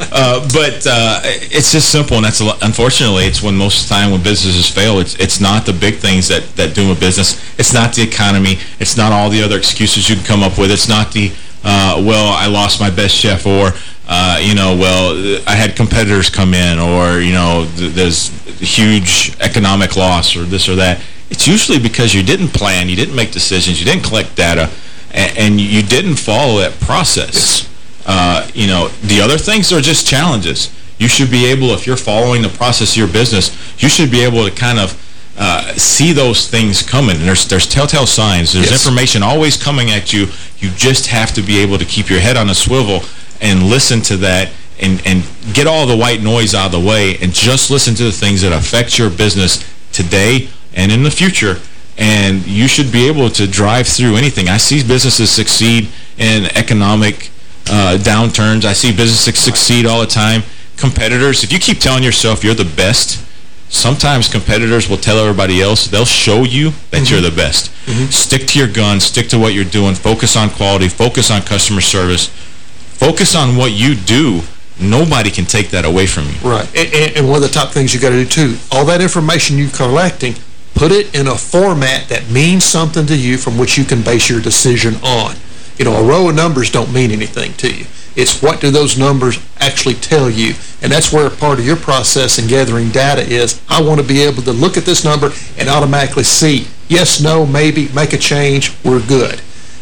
uh, but uh, it's just simple, and that's unfortunately, it's when most of the time when businesses fail, it's it's not the big things that, that doom a business. It's not the economy. It's not all the other excuses you can come up with. It's not the uh, well, I lost my best chef, or, uh, you know, well, I had competitors come in, or, you know, th there's huge economic loss, or this or that. It's usually because you didn't plan, you didn't make decisions, you didn't collect data, and, and you didn't follow that process. Uh, you know, the other things are just challenges. You should be able, if you're following the process of your business, you should be able to kind of uh, see those things coming. And there's there's telltale signs. There's Yes. information always coming at you. You just have to be able to keep your head on a swivel and listen to that and, and get all the white noise out of the way and just listen to the things that affect your business today and in the future. And you should be able to drive through anything. I see businesses succeed in economic uh, downturns. I see businesses succeed all the time. Competitors, if you keep telling yourself you're the best, sometimes competitors will tell everybody else, they'll show you that you're the best. Stick to your guns, stick to what you're doing, focus on quality, focus on customer service, focus on what you do. Nobody can take that away from you. Right. And, and, and one of the top things you got to do, too, all that information you're collecting, put it in a format that means something to you from which you can base your decision on. You know, a row of numbers don't mean anything to you. It's what do those numbers actually tell you. And that's where part of your process in gathering data is, I want to be able to look at this number and automatically see, yes, no, maybe, make a change, we're good.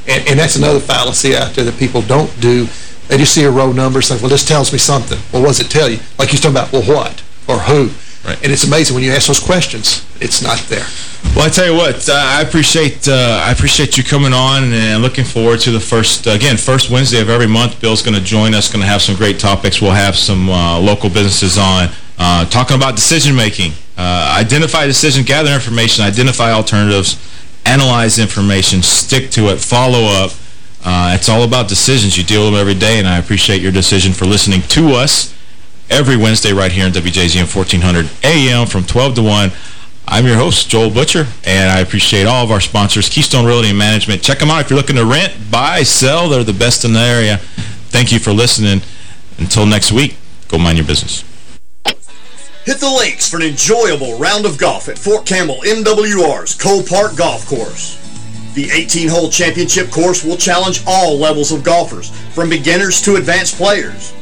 And, and that's another fallacy out there that people don't do. They just see a row number and say, well, this tells me something. Well, what does it tell you? Like you're talking about, well, what? Or who? Right. And it's amazing when you ask those questions, it's not there. Well, I tell you what, uh, I appreciate uh, I appreciate you coming on and looking forward to the first, again, first Wednesday of every month. Bill's going to join us, going to have some great topics. We'll have some uh, local businesses on uh, talking about decision-making. Uh, identify decision, gather information, identify alternatives, analyze information, stick to it, follow up. It's all about decisions. You deal with them every day, and I appreciate your decision for listening to us every Wednesday right here in WJZM 1400 AM from 12 to 1. I'm your host, Joel Butcher, and I appreciate all of our sponsors, Keystone Realty and Management. Check them out if you're looking to rent, buy, sell. They're the best in the area. Thank you for listening. Until next week, go mind your business. Hit the links for an enjoyable round of golf at Fort Campbell MWR's Cole Park Golf Course. The 18-hole championship course will challenge all levels of golfers, from beginners to advanced players.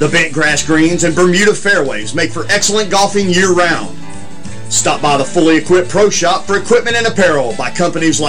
The bent grass greens and Bermuda fairways make for excellent golfing year-round. Stop by the fully equipped pro shop for equipment and apparel by companies like